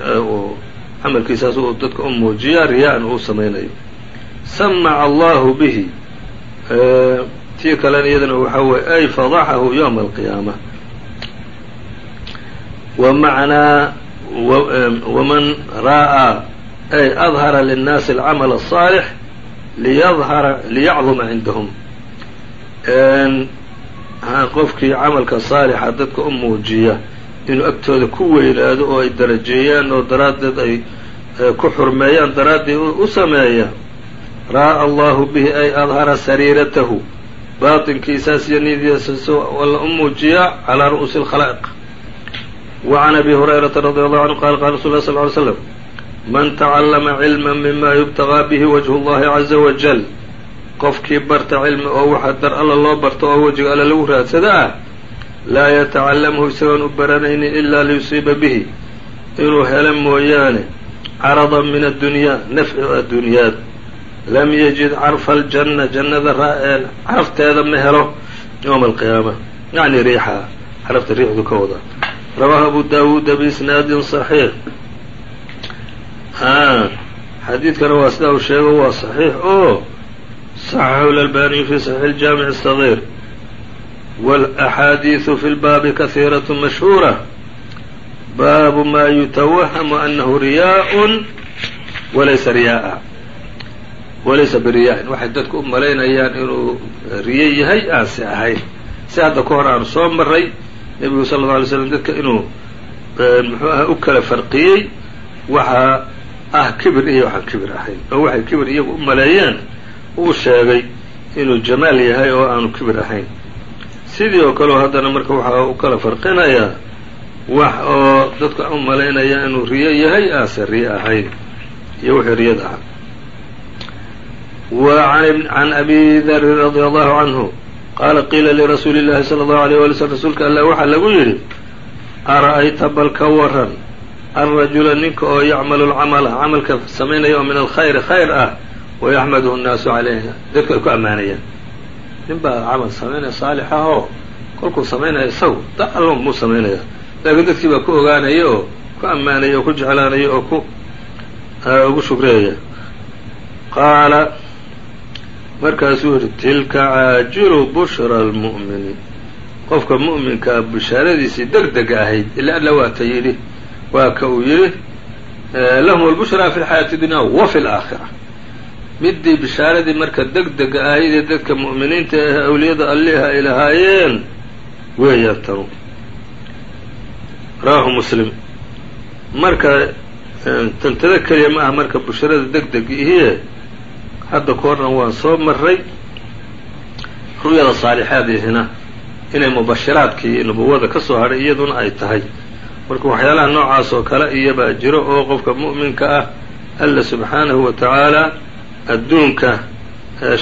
camalkiisaasu uu dadka u muujiya riyaa-an uu samaynayo samaca allahu bihi tii kalena iyadana waxaa weye ay fadaxahu ywma alqiyaama wmacnaa waman ra'aa ay adhara linnaasi alcamal الصaalix liyadhara liyacduma cindahum qofkii camalka saalixa dadka u muujiya inuu agtooda ku weynaado oo ay darajeeyaan oo daraaddeed ay ku xurmeeyaan daraaddii u sameeya raa'a allahu bihi ay adhara sariiratahu baatinkiisaas iyo niyadiisaas alla u muujiya calaa ru'uusi اlkhalaa'iq وعn أbي هريرةa رضي الله عنه qال qال رsul ه صلى اه عليه وسلم man تacلma cilmا mima yubتغىa bih وجه الlahi عزa وaجل qofkii barta cilmi oo waxa dar alla loo barto oo wejiga alla lagu raadsada ah laa yatacallamhu isagoon u baranaynin ilaa liyusiiba bihi. Inuu helo mooyaane carada min addunyaa nafci oo adduunyaad lam yajid carfa aljanna jannada carafteeda ma helo yowma alqiyaama yacni riixaa carafta riixdu ka wada. Rawaahu abu daawuuda biisnaadin صaxiix xadiidkana waa sidaa uu sheego waa صaxiix oo صaxaxahu اlalbaniyu fi صaxiix اljaamiع الصغيir wاlaxaadiiثu fi lbaabi kahiiraة mashhuura baabu ma yutawahamu anahu riyaء walaysa riyaءa walaysa biriyaa-in waxay dadku u malaynayaan inuu riye yahay aanse ahayn si hadda ka hor aanu soo maray nebigu sala alla alay slam dadka inuu muxuu aha u kala farqiyey waxaa ah kibir iyo waxaan kibir ahayn oo waxay kibir iyagu u maleeyeen uu sheegay inuu jamaal yahay oo aanu kibir ahayn. Sidii oo kaleo haddana marka waxa u kala farqinayaa wax oo dadka u malaynaya inuu riyo yahay aase riyo ahayn iyo wixii riyada ahaa. Wa can abi darin radia allahu canhu qaala qiila lirasuuli llahi sala allahu aleyh wali slm rasuulka allah waxaa lagu yidhi ara-ayta bal ka waran alrajula ninka oo yacmalu lcamala camalka samaynaya oo min alkhayri khayr ah wayaxmadu nnaasu calayna dadku ay ku ammaanayaan nin baa camal samaynaya saalix ah oo kolkuu samaynaya isagu da allo muu samaynaya laakiin dadkii baa ku ogaanaya oo ku ammaanaya oo ku jeclaanaya oo ku ugu shugreeya qaala markaasuu yihi tilka caajilu bushra almu'mini qofka mu'minkaa bishaaradiisii deg dega ahayd ila alla waata yidhi waa ka uu yidhi lahum albushraa fi lxayaati dunya wa fi laakhira midii bishaaradii marka deg dega ahaydee dadka mu'miniinta ah awliyada alliha ay lahaayeen weeyaan tanu rawaahu muslim. Marka tantada keliya ma aha marka busharada deg deg ihiye hadda horna waan soo maray ru'yada saalixaadiihina inay mubashiraadkii nubuwada ka soo hadhay iyaduna ay tahay. Marka waxyaalaha noocaas oo kale iyabaa jiro oo qofka mu'minka ah alla subxaanahu wa tacaala adduunka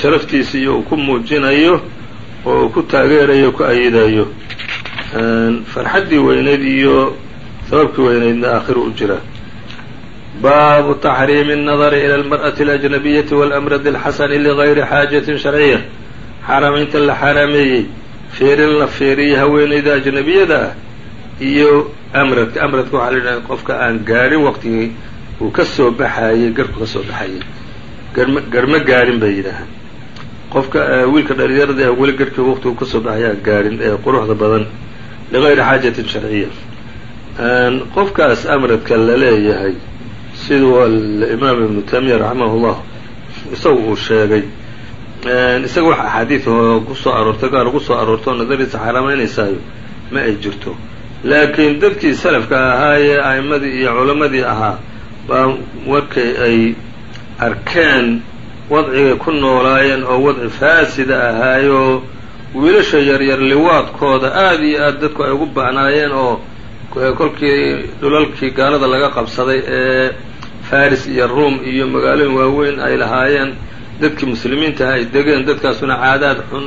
sharaftiisa iyo uu ku muujinayo oo uu ku taageerayo ku ayidayo farxaddii weyneyd iyo sababkii weyneydna aakhiru u jira baabu taxriimi الnadari ilى اlmarأaةi اlأjnabiyati wاlamrad اlxasani ligayri xaajatin sharciya xaaramaynta la xaaraameeyey fiirin la fiiriya haweeneyda ajnabiyada ah iyo amradka amradka waxaa la yidhaha qofka aan gaadhin waqtigii uu ka soo baxayey garhku ka soo baxayey garma gaadhin bay yidhaahaan. Qofka wiilka dhalinyarada weli garhkii waqtigu ka soo baxaya aan gaadhin ee quruxda badan ligayri xaajatin sharciya. Qofkaas amradka la leeyahay siduu alimaam ibnu taymiya raximah llah isagu uu sheegay. Isaga wax axaadiid oo ku soo aroortay gaar ugu soo aroortay oo nadariisa xaaraameynaysaayo ma ay jirto. Laakiin dadkii salafka ahaa ee a'imadii iyo culammadii ahaa baa markay ay arkeen wadcigay ku noolaayeen oo wadci faasida ahaayoo wiilasha yaryar liwaadkooda aada iyo aad dadku ay ugu ba'naayeen oo kolkii dhulalkii gaalada laga qabsaday ee faris iyo ruom iyo magaalooyin waaweyn ay lahaayeen dadkii muslimiintaha ay degeen dadkaasuna caadaad xun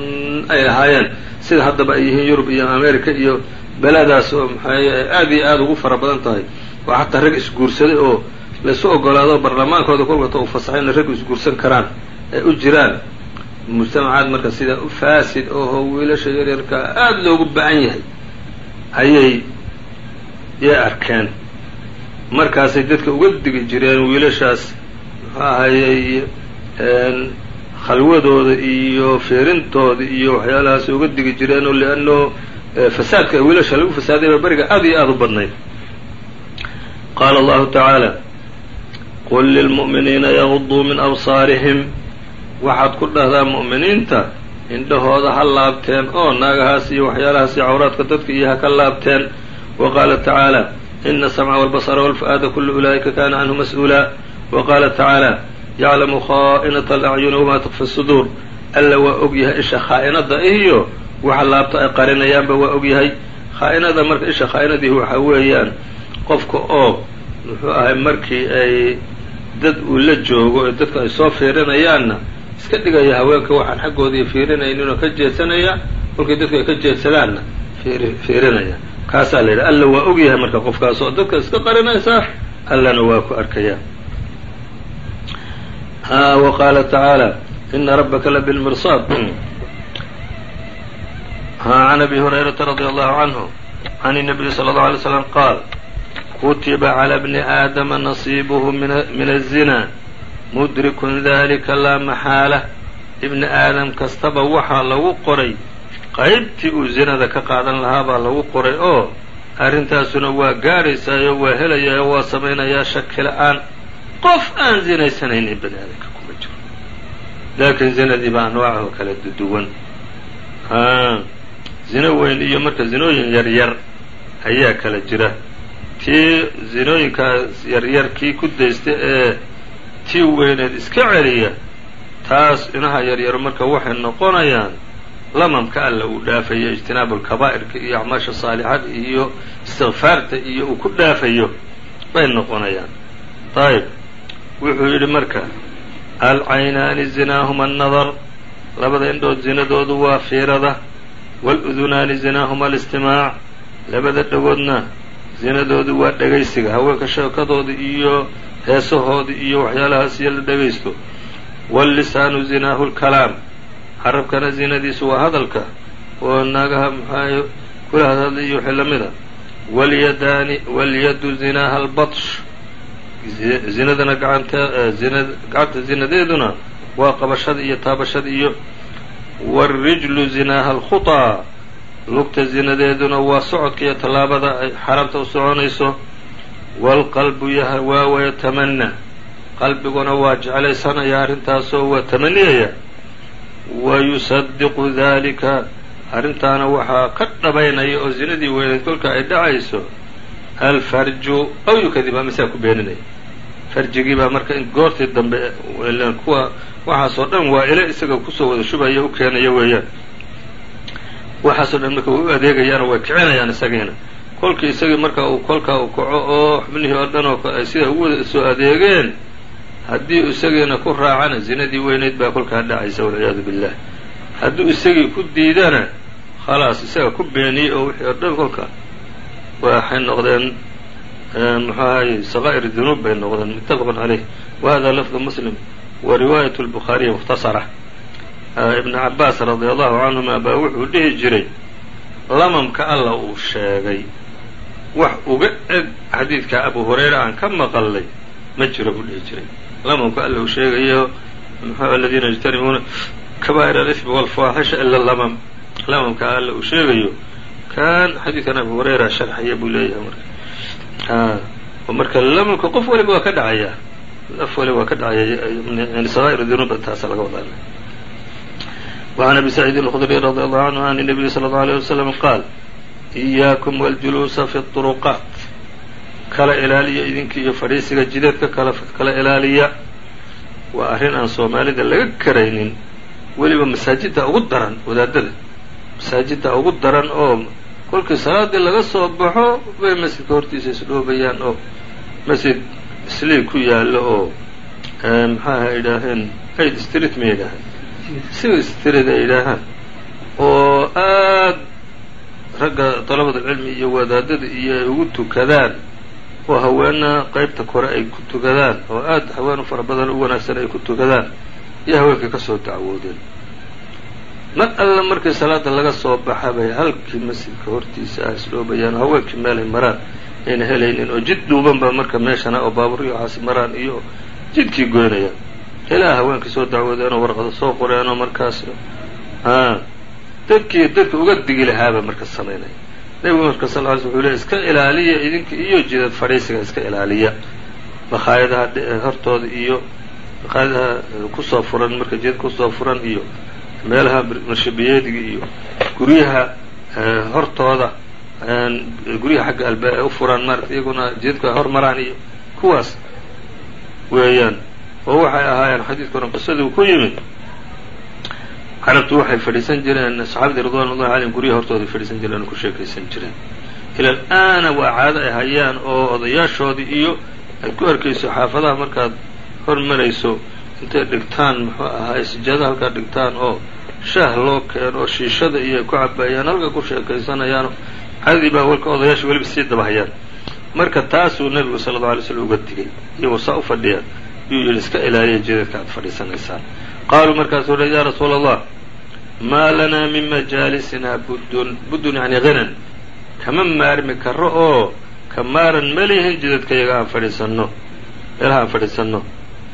ay lahaayeen. Sida haddaba ay yihiin yurub iyo america iyo beladaas oo maxay aada iyo aada ugu fara badan tahay. Oo xataa rag isguursaday oo laysu ogolaado barlamaankooda kolkata uu fasaxay inay rag isguursan karaan ay u jiraan. Mujtamacaad marka sida faasid oo wiilasha yaryarka aada loogu ba'an yahay ayay yay arkeen. Markaasay dadka uga digi jireen wiilashaas muxuu ahayey khalwadooda iyo feerintooda iyo waxyaalahaasay uga digi jireen oo lianno fasaadka wiilasha lagu fasaaday baa beriga aada iyo aada u badnayd. Qaala allahu tacaala qul lilmu'miniina yaguduu min absaarihim waxaad ku dhahdaa mu'miniinta indhahooda ha laabteen oo naagahaas iyo waxyaalahaas iyo cawraadka dadka iyo ha ka laabteen. Wa qaala tacaala ina asamca walbasara walfu'aada kullu ulaa'ika kana canhu mas'uula. Wa qaala tacaala yaclamu khaa'inata alacyuni wamaa tukfi suduur alla waa og yahay isha khaa'inada iyo waxa laabta ay qarinayaanba waa og yahay. Khaa'inada marka isha khaa'inadihi waxaa weeyaan qofka oo muxuu ahay markii ay dad uu la joogo ee dadka ay soo fiirinayaanna iska dhigaya haweenka waxaan xaggoodii fiirinayninoo ka jeedsanaya kolkii dadku ay ka jeedsadaanna fiirinaya. Kaasaa la yidhaha alla waa ogyahay marka qofkaas oo dadka iska qarinaysa. Allana waa ku arkayaa wa qaala tacaala ina rabbaka la bilmirsaad. Can abi hurayrata radia allahu canhu can nabiyi sala allahu alay slam qaal kutiba calى bni aadama nasiibuhu min aلzina mudrikun dalika laa maxaala ibni aadam kastaba waxaa lagu qoray qaybtii uu zinada ka qaadan lahaa baa lagu qoray oo arrintaasuna waa gaadhaysaayo waa helayaa waa samaynayaa shakila-aan qof aan zinaysanaynin bani aadamka kuma jiro laakiin zinadii baa anwaacoo kala duwan zino weyn iyo marka zinooyin yaryar ayaa kala jira tii zinooyinkaas yaryar kii ku daysta ee tii weyneed iska celiya taas inaha yaryaro marka waxay noqonayaan lamamka alla uu dhaafayo ijtinaabu lkabaa'irka iyo acmaasha saalixada iyo istikfaarta iyo uu ku dhaafayo bay noqonayaan. Ayb wuxuu yidhi marka alcaynaani zinaahuma annadar? Labada indhood zinadoodu waa fiirada. Waludunaani zinaahuma alistimaac? Labada dhagoodna zinadoodu waa dhegaysiga haweenka sheekadooda iyo heesahooda iyo waxyaalahaas iyo la dhegaysto. Wallisaanu zinaahu lkalaam carabkana zinadiisu waa hadalka oo naagaha maxaa kula hadhadlay iyo wixii lamida walyadaani walyadu zinaaha albatsh zinadana gacanta zina gacanta zinadeeduna waa qabashada iyo taabashada iyo. Wاlrijlu zinaaha alkhuطaa lugta zinadeeduna waa socodka iyo tallaabada ay xaraamta u soconayso. Wاlqalbu yahwaa wayatamanى qalbiguna waa jeclaysanaya arrintaasoo waa tamaniyaya wayusadiqu dalika arrintaana waxaa ka dhabaynaya oo zinadii weyneed kolka ay dhacayso. Alfarju aw yukadib amasaa ku beeninaya farjigii baa marka in goortii dambe kuwa waxaasoo dhan waa ile isaga ku soo wada shubaya u keenaya weeyaan waxaasoo dhan marka way u adeegayaano way kicinayaan isagiina. Kolkii isagii marka uu kolkaa uu kaco oo xubnihii oo dhan oo sida ugu soo adeegeen haddii isagiina ku raacana zinadii weyneyd baa kolkaa dhacaysa walciyaadu billah hadduu isagii ku diidana khalaas isaga ku beeniyey oo wixii oo dhan kolka waxay noqdeen muxuu ahaye saqaa'ir dunuub bay noqdeen muttafaqun caleyh wa hada lafdu muslim wa riwaayat lbukhaariyi mukhtasara ibn cabaas radia allahu canhuma baa wuxuu dhihi jiray lamamka alla uu sheegay. Wax uga eg xadiidka abu hurayra aan ka maqalay ma jiro buu dhihi jiray. Lamamka alla uu sheegayo mxu aladiina yajtanibuuna kabaa'ir alifmi walfaaxisha ila lamam lamamka alla uu sheegayo kan xadiidkan abu hurayra sharxaya buu leeyahay marka. Marka lamamka qof waliba waa ka dhacaya. Qof waliba waa ka dhacaya yani saqaa'ir dunuuba taasa laga wadaa وعn أbي سعيid الخdري رضي الله عنه عن النبي صلى الله عليه وسلم qاal إyاكم والجuلوuسa في الطرقاaت kala ilaaliya idinka iyo fadhiisiga jideedka kala ilaaliya waa arrin aan soomaalida laga karaynin weliba masaajidda ugu daran wadaadada masaajidda ugu daran oo kolkii salaaddii laga soo baxo bay masjidka hortiisa isdhoobayaan oo masjid sliig ku yaallo oo maxaaha idhaaheen aid street ma yidhaahaan siga street ay idhaahaan oo aad ragga dalabadulcilmi iyo wadaadada iyo ay ugu tukadaan oo haweena qeybta kore ay ku tukadaan oo aad u fara badan u wanaagsan ay ku tukadaan iyo haweenkay ka soo dacwoodeen. Mar alla markii salaada laga soo baxa bay halkii masjidka hortiisa ah isdhoobayaan oo haweenkii meelay maraan ayna helaynin oo jid dhuuban ba marka meeshana oo baaburyo waxaasi maraan iyo jidkii goynayaan ilaa haweenkii soo dacwoodeen oo warqado soo qoreen oo markaas dadkii dadka uga digi lahaaba marka samaynaya nebigu marka sal ly sl wuxuu ley iska ilaaliya idinka iyo jidad fadhiisiga iska ilaaliya. Makhaayadaha hortooda iyo makhaayadaha ku soo furan marka jidad ku soo furan iyo meelaha marshabiyeediga iyo guryaha hortooda guryaha xagga alba u furaan maarata iyaguna jidadku ay hor maraan iyo kuwaas weeyaan oo waxay ahaayeen xadiidkuna qisaduu ku yimid. Carabtu waxay fadhiisan jireen saxaabadii ridwan ullahi calayhim guryaha hortooday fadhiisan jireen oo ku sheekaysan jireen. Ila alaana waa caado ay hayaan oo odayaashoodii iyo ay ku arkayso xaafadaha markaad hor marayso intay dhigtaan muxuu ahaay sijaada halkaa dhigtaan oo shaah loo keeno oo shiishada iyo ku cabaayaan halka ku sheekaysanayaan caadadii baa walka odayaasha weliba sii dabahayaan. Marka taasuu nebigu sala allau alay slam uga digay iyagoo saa u fadhiyaan yuu yidhi iska ilaaliya jidadka aad fadhiisanaysaan qaaluu markaasuu uhi yaa rasuula allah maa lanaa min majaalisinaa buddun. Buddun yacni hinan kama maarmi karo oo ka maaran malihin jidadkayaga aan fadhiisanno. Meelaha aan fadhiisanno.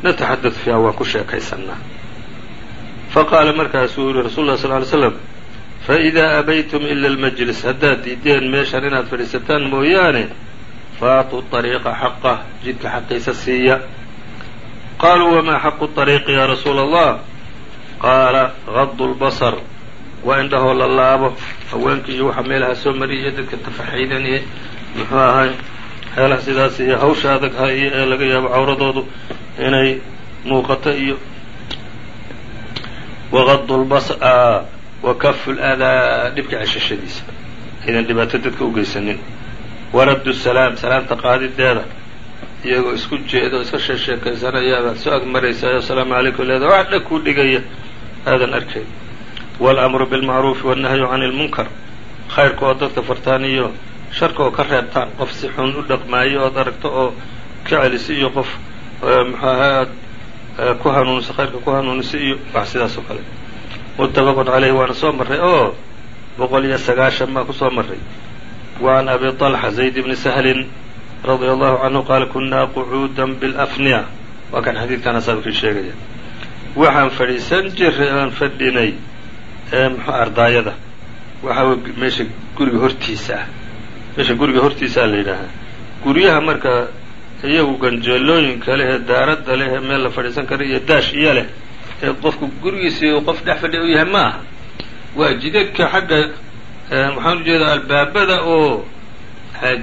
Nataxadad fiiha waan ku sheekaysannaa faqaala markaasuu yihi rasul lah sal ly slam faidaa abaytum ila almajlis. Haddaad diideen meeshan inaad fadhiisataan mooyaane faatuu طariiqa xaqah jidka xaqiisa siiya qaaluu wamaa xaqu طariiqi yaa rasuula allah qaala gadu lbasar waa indhahoo la laabo haweenkii iyo waxa meelaha soo mariya iyo dadka tafaxaydanaya muxuu ahay xeelaha sidaas iyo hawsha adag ha iyo ee laga yaabo cawradoodu inay muuqato iyo wagadu lbas wa kafu dhibka ceshashadiisa aydan dhibaato dadka u geysanin waraddu salaam salaamta qaadideeda iyagoo isku jeeda oo iska sheesheekaysanaya baad soo ag maraysaa asalaamu calaykum leeda wax dheg kuu dhigaya aadan arkayn walamru bilmacruufi wannahyu can lmunkar khayrka oo dadka fartaan iyo sharka oo ka reebtaan qof si xun u dhaqmaayo ood aragto oo ka celisa iyo qof eh, muxuu ahaa eh, ku hanuuniso khayrka ku hanuunisa iyo wax sidaas oo kale. Muttafaqun caleyhi waana soo marray oo boqol iyo sagaashan baa ku soo marray. Waan abi طalxa zayd ibni sahlin radي allahu canhu qaala kunaa qucuuda biاlafniya waa kan xadiidkan asaabkii sheegaya. Waxaan fadhiisan jiray aan fadhinay mxu ardaayada. Waxa meesha guriga hortiisa ah meesha guriga hortiisaa la yidhaahaa. Guryaha marka iyagu ganjeelooyinka leh ee daaradda leh ee meel la fadhiisan kara iyo daash iyo leh ee qofku gurigiisii qof dhex fadhiya u yahay ma aha. Waa jidadka xagga waxaan albaabada oo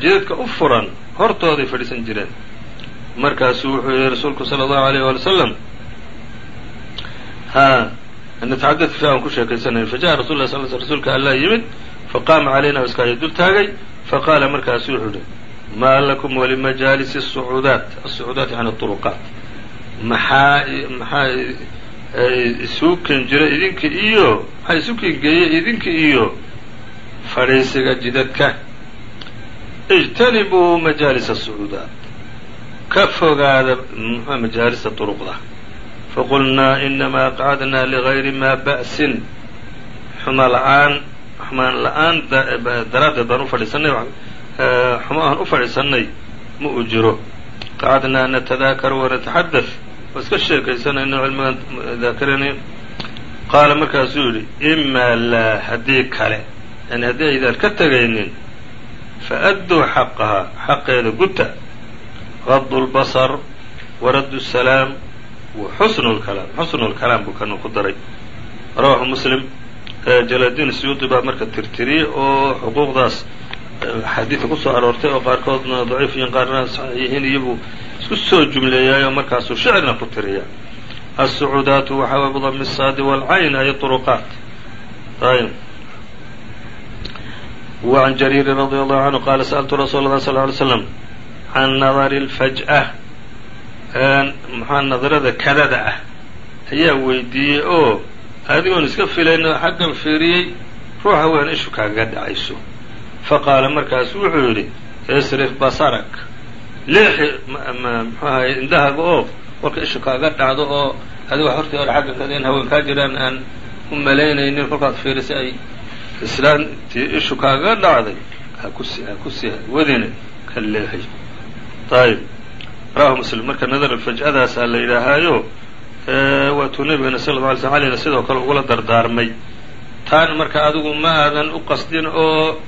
jidadka u furan hortooday fadhiisan jireen markaasuu wuxuu yihi rasuulku sala allahu alayh waali wasalam ha natacadad fi aan ku sheekaysanayn fajaءa rasul lah sal rsulka alla yimid faqaama calayna iskaayo dul taagay faqaala markaasu wuxuu yihi maa lakum walimajaalisi الsucuudaat asucuudaat yani طuruqaat maxaa maxaa isuu ken jira idinka iyo maxaa isu ken geeyey idinka iyo fadhiisiga jidadka اجtanibuu majaalisa sucuuda ka fogaada majaalisa duruqda faqulnaa inamaa qacadnaa ligayri maa ba'sin xuma la'aan xumaan la'aan daraaddeed baan u fadhiisannay xumo aan u fadhiisannay ma uu jiro qacadnaa natadaakar wanataxadad oo iska sheekaysanayno cilmigan daakaranay qaala markaasuu yidhi imaa laa haddii kale yani haddii aydaan ka tegaynin faadduu xaqahaa xaqeeda guta gadu lbasar waraddu salaam wa xusnu lkalaam xusnu lkalaam buu kanu ku daray rawaxu muslim jaladiin suyuudi baa marka tirtiriyey oo xuquuqdaas xadiidka kusoo aroortay oo qaarkoodna daciif yihiin qaarna saxiix yihiin iyobuu isku soo jumleeyaay oo markaasuu shicirna ku tiriya السعuudaat waxa way bdm الsaadi والcayn ay طرqaat ayb وعn جرير رضي الله عنه qال سألت رsuل الله صلى اه عليه وسلم عن نdر الفجأة mxaa nadrada kadada ah ayaa weydiiyey oo adigoon iska filayn xaggan fiiriyey ruuxa weyn ishu kaaga dhacayso faqaala markaasu wuxuu yidhi isrif basarak leexi mxuahay indahaaga oo kolka ishu kaaga dhacdo oo adigo hortii hore xagga kada in haween kaa jiraan aan u malaynaynin kolkaad fiirisay ay islaantii ishu kaaga dhacday hakusi wadine ka leexay ayb rawahu muslim marka nadar faj'adaasaa la yidhaahaayo waatuu nebigana sala lla alay sl aleyna sidoo kale ugula dardaarmay taan marka adigu ma aadan u qasdin oo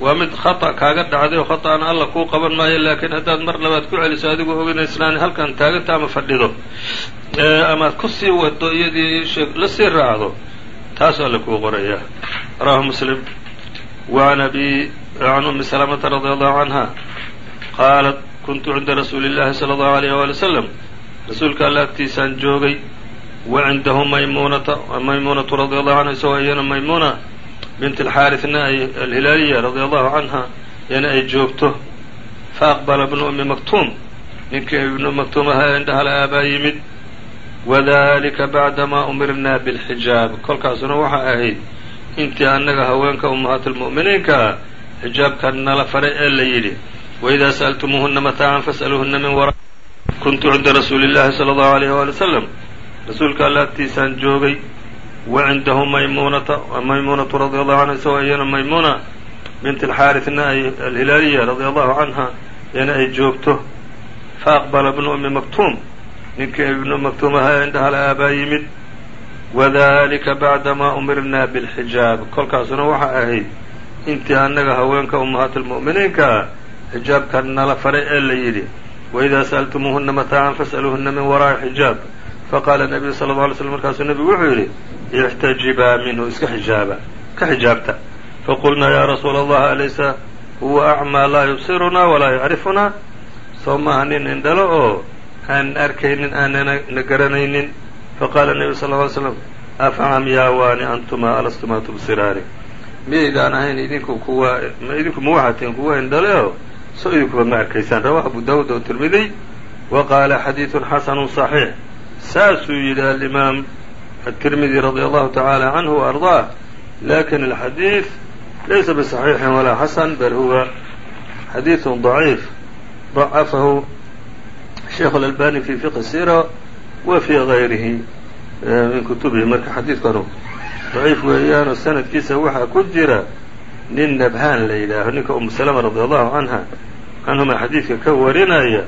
waa mid khata kaaga dhacday oo khata'ana alla kuu qaban maayo laakiin haddaad mar labaad ku celiso adigoo ogina islaan halkan taaganta ama fadhido amaad ku sii wado iyadii la sii raacdo taasuu alla kuu qorayaa rawahu muslim waan abi can umi salamata radia allahu canha qaalat kuntu cinda rasuuli اllahi salى اllahu alayh wali wslam rasuulka alla agtiisaan joogay wa cindahu maymunata maymunatu radia allahu canha isagoo iyana maymuna bint alxaarثna ay alhilaaliya radia allahu canha iyana ay joogto faaqbala bnu umi maktuum ninkii ibnu maktuum ahaa indhahala aabaa yimid wadalika bacdamaa umirna bilxijaab kolkaasuna waxa ahayd intii annaga haweenka ummahaatulmu'miniinka ah xijaabka nala faray ee la yidhi waidaa sa'altumuuhunna mataacan fas'aluuhunna min wara kuntu cinda rasuuli illahi sala allahu alayh waali wasalam rasuulka alla agtiisaan joogay wa cindahu maymuunata maymuunatu radia allahu canha isagoo iyana maymuuna binti alxaarisna ay alhilaaliya radia allahu canha iyana ay joogto. Fa aqbala ibnu ummi maktuum. Ninkii ibnu maktuum ahaa indhahala aabaa yimid wadalika bacdamaa umirna bilxijaab kolkaasuna waxa ahayd intii annaga haweenka ummahaat lmu'miniinka ah xijaabka nala faray ee la yidhi waidaa sa'altumuuhuna mataacan fas'aluuhuna min waraa'i xijaab faqaala nabiyu sala alla alay slam markaasuu nebigu wuxuu yidhi ixtajibaa minhu iska xijaaba ka xijaabta faqulnaa yaa rasuula allah alaysa huwa acmaa laa yubsirunaa walaa yacrifunaa soo maaha nin indhalo oo aan arkaynin aanana na garanaynin faqaala nebiyu sal ly slam afcam yaa waani antumaa alastumaa tubsiraani miyaydaan ahayn idinku kuwa idinku ma waxaad tihiin kuwa indhale oo so idinkuba ma arkaysaan rawahu abu dawud oo tirmidiy wa qaala xadiidun xasanu صaxiix saasuu yidhi alimaam aلtirmidi radia allahu tacaala canhu wa ardaah lakin alxadiid laysa biصaxiixin walaa xasan bal huwa xadiiثu ضaciif ضacafahu sheikh اlalbani fi fiqhi sira wa fi gayrihi min kutubihi marka xadiidkanu daciif weeyaanoo sanadkiisa waxaa ku jira nin nabhaan la yidhaaho ninka umu salama radi allahu canha canhuma xadiidka ka warinaya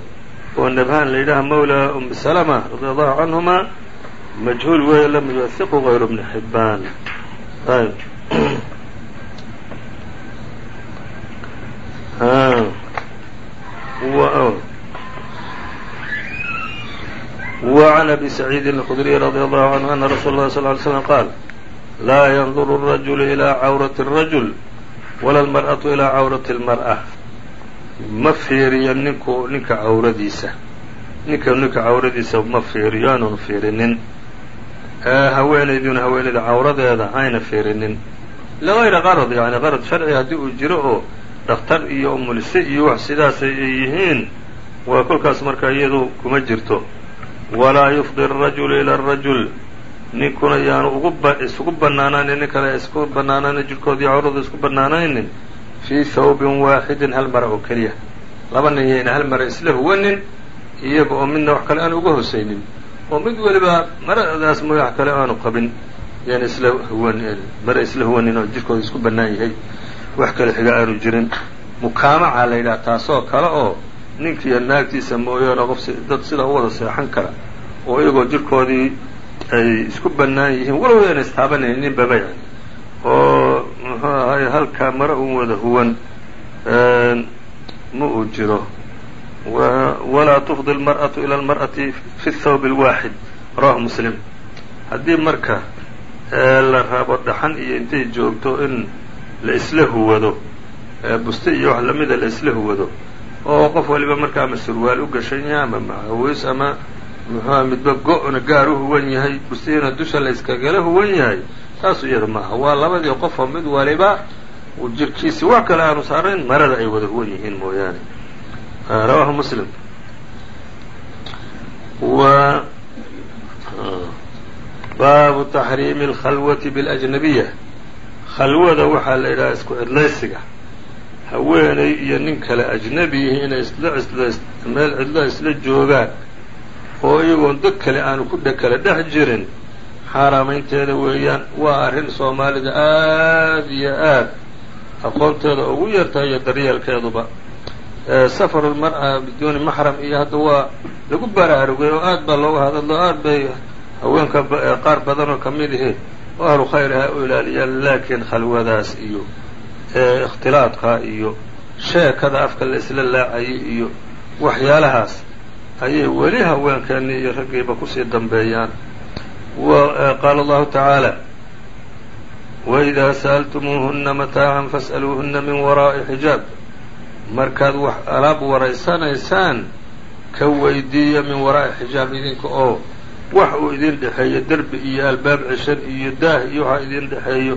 oo nabhaan la yidhaaho mawla umi salama radi allahu canhuma majhuul weeye lam yuwahiqu غayru bni xibaan ayb وعn أbي سعيid الخdري رضي الله عنه أن رsuل الlه صلى اه علي سلم qاal laa ynduru الرaجل إilىa cawraة الرaجل wala الmarأaةu ilىa cawraةi الmarأة ma fiiriyo ninku ninka cawradiisa ninka ninka cawradiisa ma fiiriyo aanun fiirinin haweenayduna haweenayda cawradeeda ayna fiirinin ligayri qarad yani qarad sharci haddii uu jiro oo dhakhtar iyo umulise iyo wax sidaasay ay yihiin waa kolkaas marka iyadu kuma jirto walaa yufdi arajulu ila arajul ninkuna yaanu ugu isugu bannaanaynin nin kale isku bannaanaynin jidhkooda iyo cawradu isku bannaanaynin fii thawbin waaxidin hal mara oo keliya. Laba nin yayna hal mara isla huwanin iyaga oo midna wax kale aan uga hosaynin oo mid weliba maradaas ma wax kale aanu qabin yayna isla huwan mare isla huwanin oo jidhkooda isku bannaan yahay. Wax kale xiga aanu jirin. Mukaamaca la yidhaha taasoo kale oo ninkiiyo naagtiisa mooyaane qof dad sidaa u wada seexan kara oo iyagoo jirkoodii ay isku bannaan yihiin walow ayna istaabanayn nin babayan oo muxuu ahaye halkaa mara un wada huwan ma uu jiro. Walaa tufdi lmar'atu ila almar'ati fi thawb alwaaxid rawahu muslim. Haddii marka la rabo dhaxan iyo intay joogto in la isla huwado buste iyo wax lamida la isla huwado oo qof waliba marka ama surwaal u gashan yahay ama macawiis ama muxuuha midba go-na gaar u huwan yahay bustihiina dusha la iskagala huwan yahay taasu iyada maaha waa labadii qofoo mid waliba jirkiisi wax kale aanu saarayn marada ay wada huwan yihiin mooyaane. Rawaahu muslim. Wa baabu taxriimi alkhalwati biاlajnabiya khalwada waxaa la yidhaha isku cidlaysiga haweeney iyo nin kale ajnebiyihi inay isla cidlays meel cidla isla joogaan oo iyagoon dad kale aanu ku dhe kale dhex jirin xaaraamaynteeda weeyaan waa arrin soomaalida aad iyo aad aqoonteeda ugu yartahay iyo daryeelkeeduba. Safaru lmar'a biduuni maxram iyo hadda waa lagu baraarugay oo aad baa looga hadlo aad bay haweenka qaar badan oo ka mid ihi oo ahlu khayriha u ilaaliyaan laakiin khalwadaas iyo ikhtilaadka iyo sheekada afka la isla laacayay iyo waxyaalahaas ayay weli haweenkeennii iyo raggiiba ku sii dambeeyaan. Qaala allahu tacaala waidaa sa'altumuuhuna mataacan fas'aluuhuna min waraa'i xijaab. Markaad wax alaab waraysanaysaan ka weydiiya min waraa'i xijaab idinka oo wax uu idin dhexeeyo derbi iyo albaab ceshan iyo daah iyo waxa idin dhexeeyo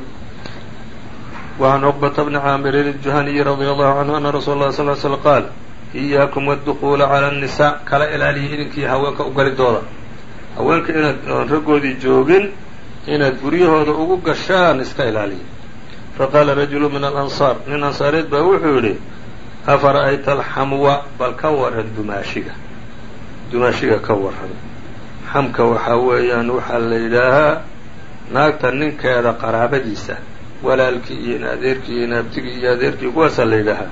وعn cqبة بن cاamirin الجuhaniyi radي allahu canhu ana rasuul اlah sl sl qaal إiyaakum wالdخuula calى النisaa kala ilaaliya idinkii haweenka ugalidooda haweenka inaad oon raggoodii joogin inaad guryahooda ugu gashaan iska ilaaliya faqaala rajulu min alansaar nin ansaareed baa wuxuu yidhi afara'ayta alxamwa bal ka waran dumaashiga dumaashiga ka waran xamka waxaa weeyaan waxaa la yidhaahaa naagta ninkeeda qaraabadiisa walaalkii iyo adeerkii iyo in abtigii iyo adeerkii kuwaasaa la yidhaahaa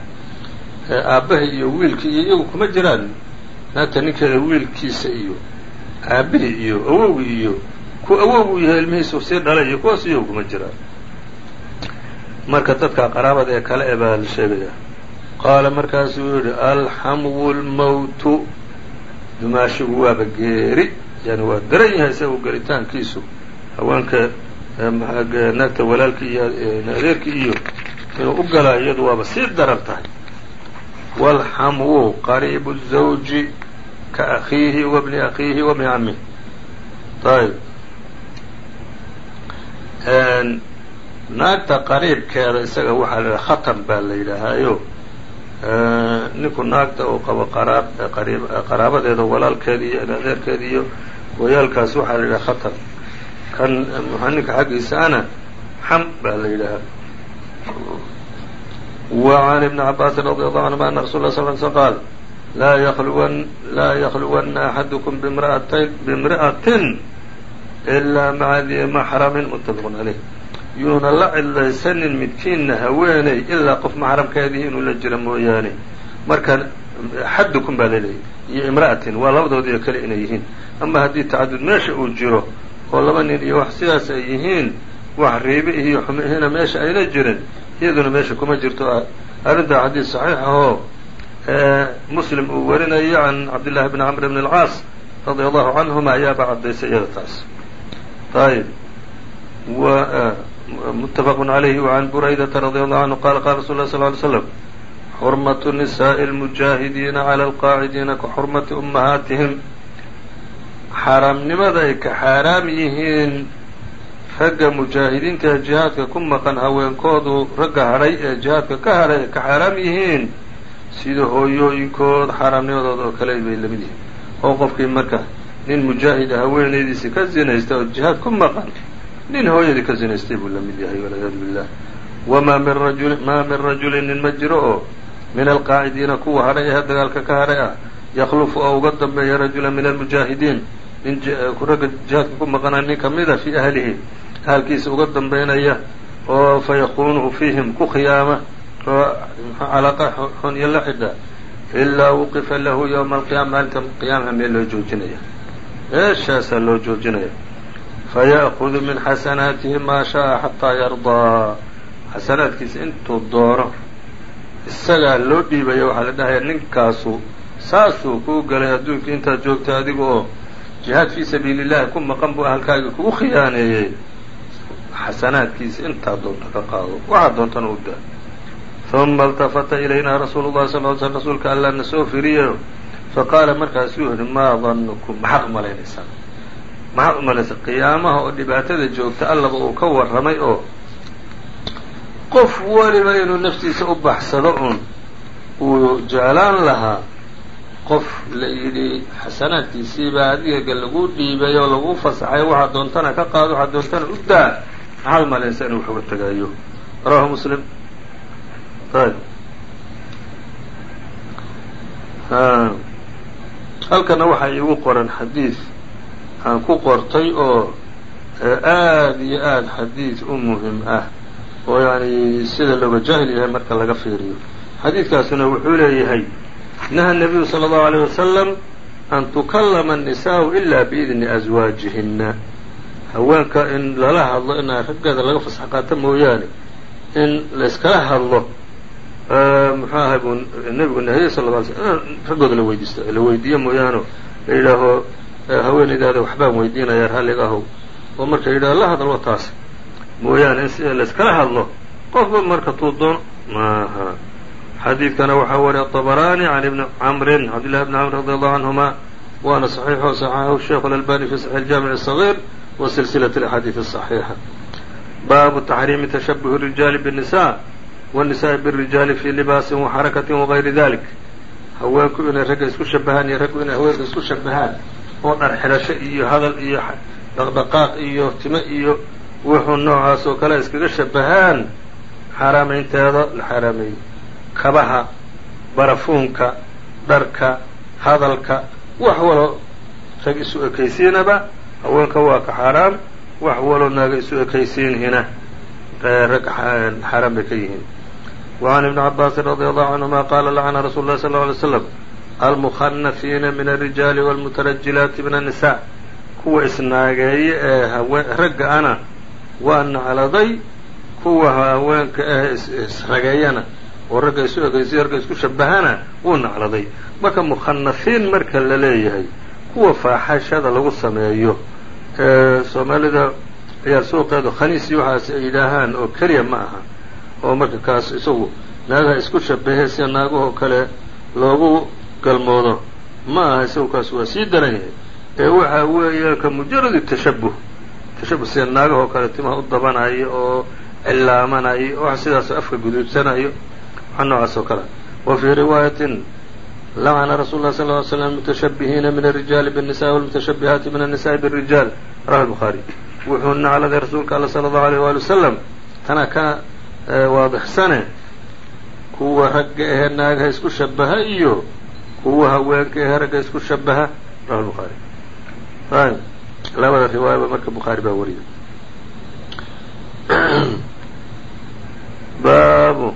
aabbaha iyo wiilkii iyo iyagu kuma jiraan. Naagta ninkeeda wiilkiisa iyo aabihii iyo awowgii iyo ku awowgu yahay ilmihiisu sii dhalay iyo kuwaas iyagu kuma jiraan. Marka dadka qaraabada ee kale e baa la sheegaya. Qaala markaasuu yidhi alxamwu lmowtu dumaashigu waaba geeri yani waa daran yahay isagu gelitaankiisu. Haweenka naagta walaalki iyo e, adeerki iyo inuu u galaa iyadu waaba sii daran tahay. Walxamuu qariibu zawji ka akiihi wa bni akiihi wa bni naagta qariibkeeda isaga waxaa la yidhaha khatam baa la yidhaahaayo ninku naagta uu qabo qaraab qaraabadeeda walaalkeeda iyo adeerkeeda iyo wayaalkaas waxaa la yidhaha khatam kan mxua ninka xaggiisa ana xam baa la yidhaahaa وعn iبن cabاasi رadي الله عanهuma أna rasul ه صل sl qaal laa ykluwana أxadكم bimriأatin إlaa maca dii maxrami mutafq عaleyh yuuna la cidlaysanin midkiina haweeney ilaa qof maxramkeedii inuu la jiro mooyaane marka axadukum baa laleeyahy iyo imra'atin waa labadoodiiyo kale inay yihiin ama haddii tacadud meesha uu jiro oo laba nin iyo wax sidaas ay yihiin wax riibi iyo xumihina meesha ayna jirin iyaduna meesha kuma jirto. Arrintaa xadiis saxiix ahoo muslim uu warinayo can cabdillaahi bni camr bn alcaas radia allahu canhuma ayaaba cadaysay iyada taas. Ayb mutafaqu calayhi wacan buraydata radia allahu canhu qala qala rasul lah sl ly slam xurmatu nisaa'i lmujaahidiina cala alqaacidiina ka xurmati ummahaatihim xaaraamnimada ay ka xaaraam yihiin ragga mujaahidiinta ee jihaadka ku maqan haweenkoodu ragga hadhay ee jihaadka ka hadhay ay ka xaaraam yihiin sida hooyooyinkood xaaraamnimadooda oo kale bay la mid yihiin. Oo qofkii marka nin mujaahida haweenaydiisi ka zinaysta oo jihaad ku maqan nin hooyadii ka zinaystay buu la mid yahay walciyaadu billah wamaa min rajuli maa min rajulin nin ma jiro oo min alqaacidiina kuwa hadhay ee dagaalka ka hadhay ah yaklufu oo uga dambeeya rajula min almujaahidiin nin ragga jihaadka ku maqanaa nin ka mida fii ahlihi ahalkiisa uga dambaynaya oo fayakunuhu fiihim ku khiyaama oo calaaqa xun iyo la xidha ilaa wuqifa lahu ywma alqiyama maalinta qiyaamaha meel loo joojinaya. Meeshaasaa loo joojinaya. Faya'kudu min xasanaatihi maa shaءa xataa yardaa. Xasanaadkiisa intuu doono isagaa loo dhiibaya waxaa la dhahaya ninkaasu saasuu kuu galay adduunka intaad joogta adiga oo jihaad fii sabiili llahi ku maqan buu ahalkaaga kugu khiyaaneeyey xasanaadkiisa intaa doonto ka qaado waxaa doontana u daa. Uma اltafata ilayna rasuulu llahi sal ly slm rasuulka alla na soo firiyo. Faqaala markaasuu yihi maa danukum maxaad umalaynaysaa maxaad umalaysaa qiyaamaha oo dhibaatada joogta allaba uu ka warramay oo qof waliba inuu naftiisa u baxsado un uu jeclaan lahaa qof la yidhi xasanaadkiisiibaa adigaga lagu dhiibay oo lagu fasaxay waxaa doontana ka qaado waxaa doontana u daa. Maxaad malaysa inuu wax uga tegaayo rawahu muslim. Ayb. Halkana waxaa iigu qoran xadiid aan ku qortay oo aad iyo aad xadiid u muhiim ah oo yani sida looga jaahil yahay marka laga fiiriyo. Xadiidkaasuna wuxuu leeyahay naha nabiyu sala allahu alayh wasalam an tukallama annisaa'u ilaa biidni aswaajihina haweenka in lala hadlo inaa raggeeda laga fasax qaato mooyaane in layskala hadlo muxuu ahay buu nebigu nahiyey sal lla alay slam in raggooda la weydiisto la weydiiyo mooyaano la yidhaaho haweenaydaada waxbaan weydiinayaa raallig ahow oo marka yidhaho la hadalwa taas mooyaane in la yskala hadlo qofba marka tuu doono maaha xadiidkana waxaa wariya طabaraani can ibni camrin cabdillahi bni camr radi allahu canhuma waana صaxiixo صaxaxahu sheikhu اlalbani fi saxix اljamic الصغيr wa silsilaة اlaxaadiiث الصaxiixa baabu taxriimi tashabuhi الrijaali bالnisa wالnisaءi bالrijaali fi libaasin وxarakatin وغayri dalik haweenku inay ragga isku shabahaan iyo raggu inay haweenka isku shabahaan oo dhar xidhasho iyo hadal iyo dhaqdhaqaaq iyo timo iyo wuxuu noocaas oo kale iskaga shabahaan xaaraamaynteeda la xaaraameeyey kabaha barafuunka dharka hadalka wax walo rag isu ekaysiinaba haweenka waa ka xaaraam wax walo naaga isu ekaysiinhina rag xaaraan bay ka yihiin وعn iبن cabاasi رadي الله عanهuma qala lacna rasuل الlahi صلى اه عlيه وsلم almukhanasiina min الrijaali wاlmutarajilaati min النisaء kuwa isnaageeye ee ragga ana waa nacladay kuwa haweenka ah isrageeyana oo ragga isu ekaysiyo ragga isku shabahana wuu nacladay. Marka mukhanasiin marka la leeyahay kuwa faaxashada lagu sameeyo ee soomaalida ciyaar suuqeedu khaniisi waxaas ay yidhaahaan oo keliya ma aha oo marka kaas isagu naagaha isku shabahe sida naagahoo kale loogu galmoodo ma aha isagu kaas waa sii daran yahay. Ee waxa weeye ka mujaradi tashabuh tashabuh sida naagahoo kale timaha u dabanayo oo cilaamanayo wax sidaasoo afka guduudsanayo waxa noocaas oo kale wa fii riwaayatin lacna rasuulu lah sal ly slm almutashabihiina min alrijaali bالnisaءi wاlmutashabihaati min الnisaءi bالrijaal rawahu الbukhaari wuxuu nacladay rasuulka alla salى اllahu alيyh wali wasalam tana ka waadixsane kuwa ragga ahe naagaha isku shabaha iyo kuwa haweenka ahe ragga isku shabaha rawahu bukhaari ayb labada riwaayaba marka bukhaari baa wariyay baabu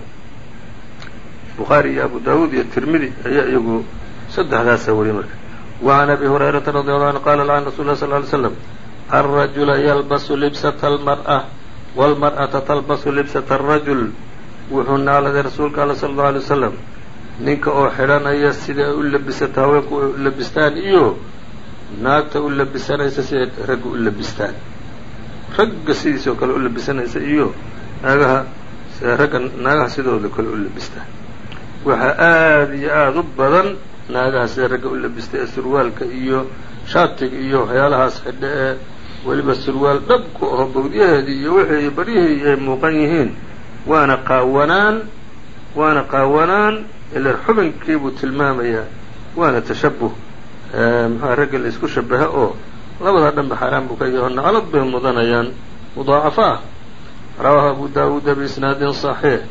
bukhaari iyo abu daawuud iyo tirmidi ayaa iyagu saddexdaasa wariyey marka. Wacan abi hurayrata radi allahu anu qala lacana rasul lah sal ly slam alrajula yalbasu libsata almar'a wاlmar'ata talbasu libsata alrajul wuxuu naaladay rasuulka alla sala allau alay wasalam ninka oo xidhanaya siday u labisata haweenku u labistaan iyo naagta u labisanaysa siday ragga u labistaan. Ragga sidiisoo kale u labisanaysa iyo naagaha ragga naagaha sidooda kale u labistaan waxaa aada iyo aada u badan naagaha sida ragga u labista ee surwaalka iyo shaatiga iyo waxyaalahaas xidhe ee weliba surwaal dhabku aho bowdyaheedii iyo wixii baryihii ay muuqan yihiin. Waana qaawanaan waana qaawanaan ila xubinkii buu tilmaamayaa. Waana tashabuh muxua ragga la isku shabaha oo labadaa dhanba xaaraan buu ka yaho naclad bay mudanayaan. Mudaacafo ah rawaahu abu daawuuda biisnaadin صaxiix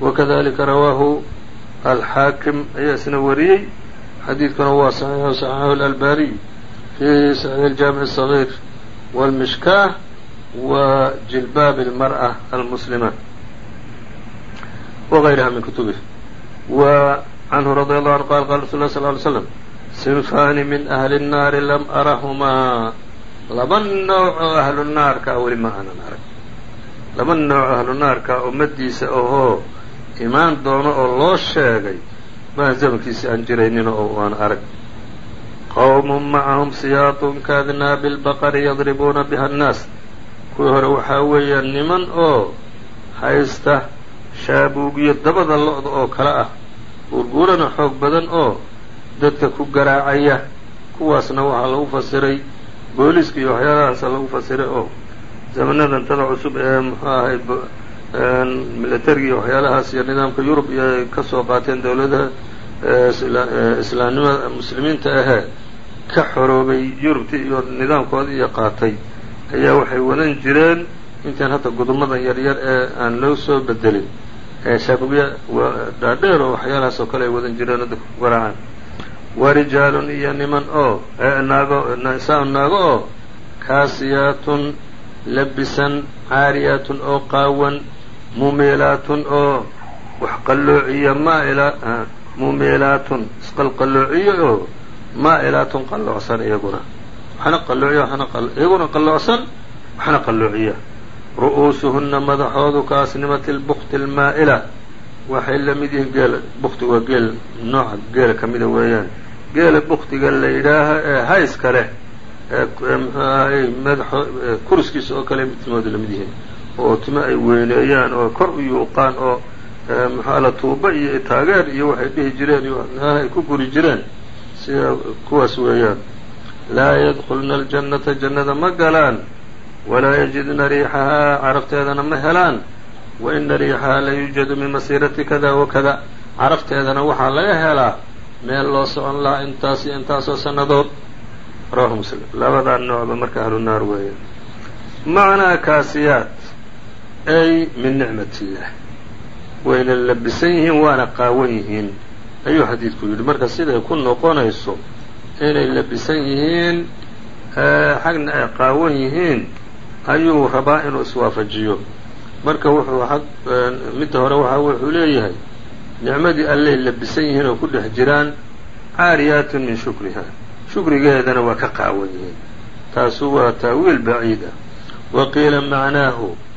wakadalika rawaahu alxaakim ayaa isna wariyey. Xadiidkuna waa saxiixu saxiixu alalbaariy fii saxiixi aljaamic asagiir waalmishkaah wa jilbaab almar'a almuslima. Wagayraha min kutubih wa canhu radia allahu anhu qala qala rasul lah sl ly slam sinfaani min ahli nnaari lam arahumaa. Laba nooc oo ahlu naarkaa ah weli ma aanan arag. Laba nooc ahlu naarkaa ummadiisa imaan doono oo loo sheegay maan zamankiisi aan jiraynin oo aan arag. Qowmu macahum siyaatun kaadnaabi bilbaqari yadribuuna biha annaas. Kuwii hore waxaa weeyaan niman oo haysta shaabuugiyo dabada lo-da oo kale ah. Guurguurana xoog badan oo dadka ku garaacaya. Kuwaasna waxaa lagu fasiray booliiska iyo waxyaalahaasa lagu fasiray oo zamanadan tada cusub ee muxuu ahay milatariga waxyaalahaas iyo nidaamka yurub iyo ka soo qaateen dowladaha islaamnimada muslimiinta ahee ka xoroobay yurubtii iyo nidaamkoodii iyo qaatay. Ayaa waxay wadan jireen intaan hadda gudumadan yaryar ee aan loo soo bedelin ee shaabugya dhaadheer oo waxyaalahaas oo kale ay wadan jireen oo dadka ku garaacaan. Wa rijaalun iyo niman oo naago nisaa naago oo kaasiyaatun labisan caariyaatun oo qaawan mumiilaatun oo wax qalloociya maaila mumiilaatun isqalqalloociyo oo maa'ilaatun qalloocsan iyaguna. Waxna qalloociya iyaguna qalloocsan waxna qalloociya. Ru'uusuhunna madaxoodu ka asnimati lbukti almaa'ila waxay la mid yihiin geela bukti waa geel nooca geela ka mida weeyaan. Geela buktiga la yidhaaha ee hayska leh ee muxuu ahaayey madaxo kuriskiisa oo kale timoodu la mid yihiin oo timo ay weyneeyaan oo kor u yuuqaan oo muxuala tuuba iyo taageer iyo waxay dhihi jireen iyo ay ku guri jireen sida kuwaas weeyaan. Laa yadkulna aljannata jannada ma galaan. Walaa yajidna riixahaa carafteedana ma helaan. Wa ina riixahaa la yuujadu min masiirati kada wa kada. Carafteedana waxaa laga helaa meel loo socon lahaa intaas iyo intaasoo sannadood. Rawahu muslim. Labadaa noocba marka ahlu naar weeye macnaa kaasiyaat ay min nicmat illah wayna labisan yihiin waana qaawan yihiin ayuu xadiidku yidhi marka siday ku noqonayso inay labisan yihiin xagna ay qaawan yihiin ayuu rabaa inuu iswaafajiyo marka wuxuu midda hore waxa wuxuu leeyahay nicmadii allay labisan yihiin oo ku dhex jiraan caariyaatun min shukriha shukrigeedana waa ka qaawan yihiin taasu waa taawiil baciid ah macnaahu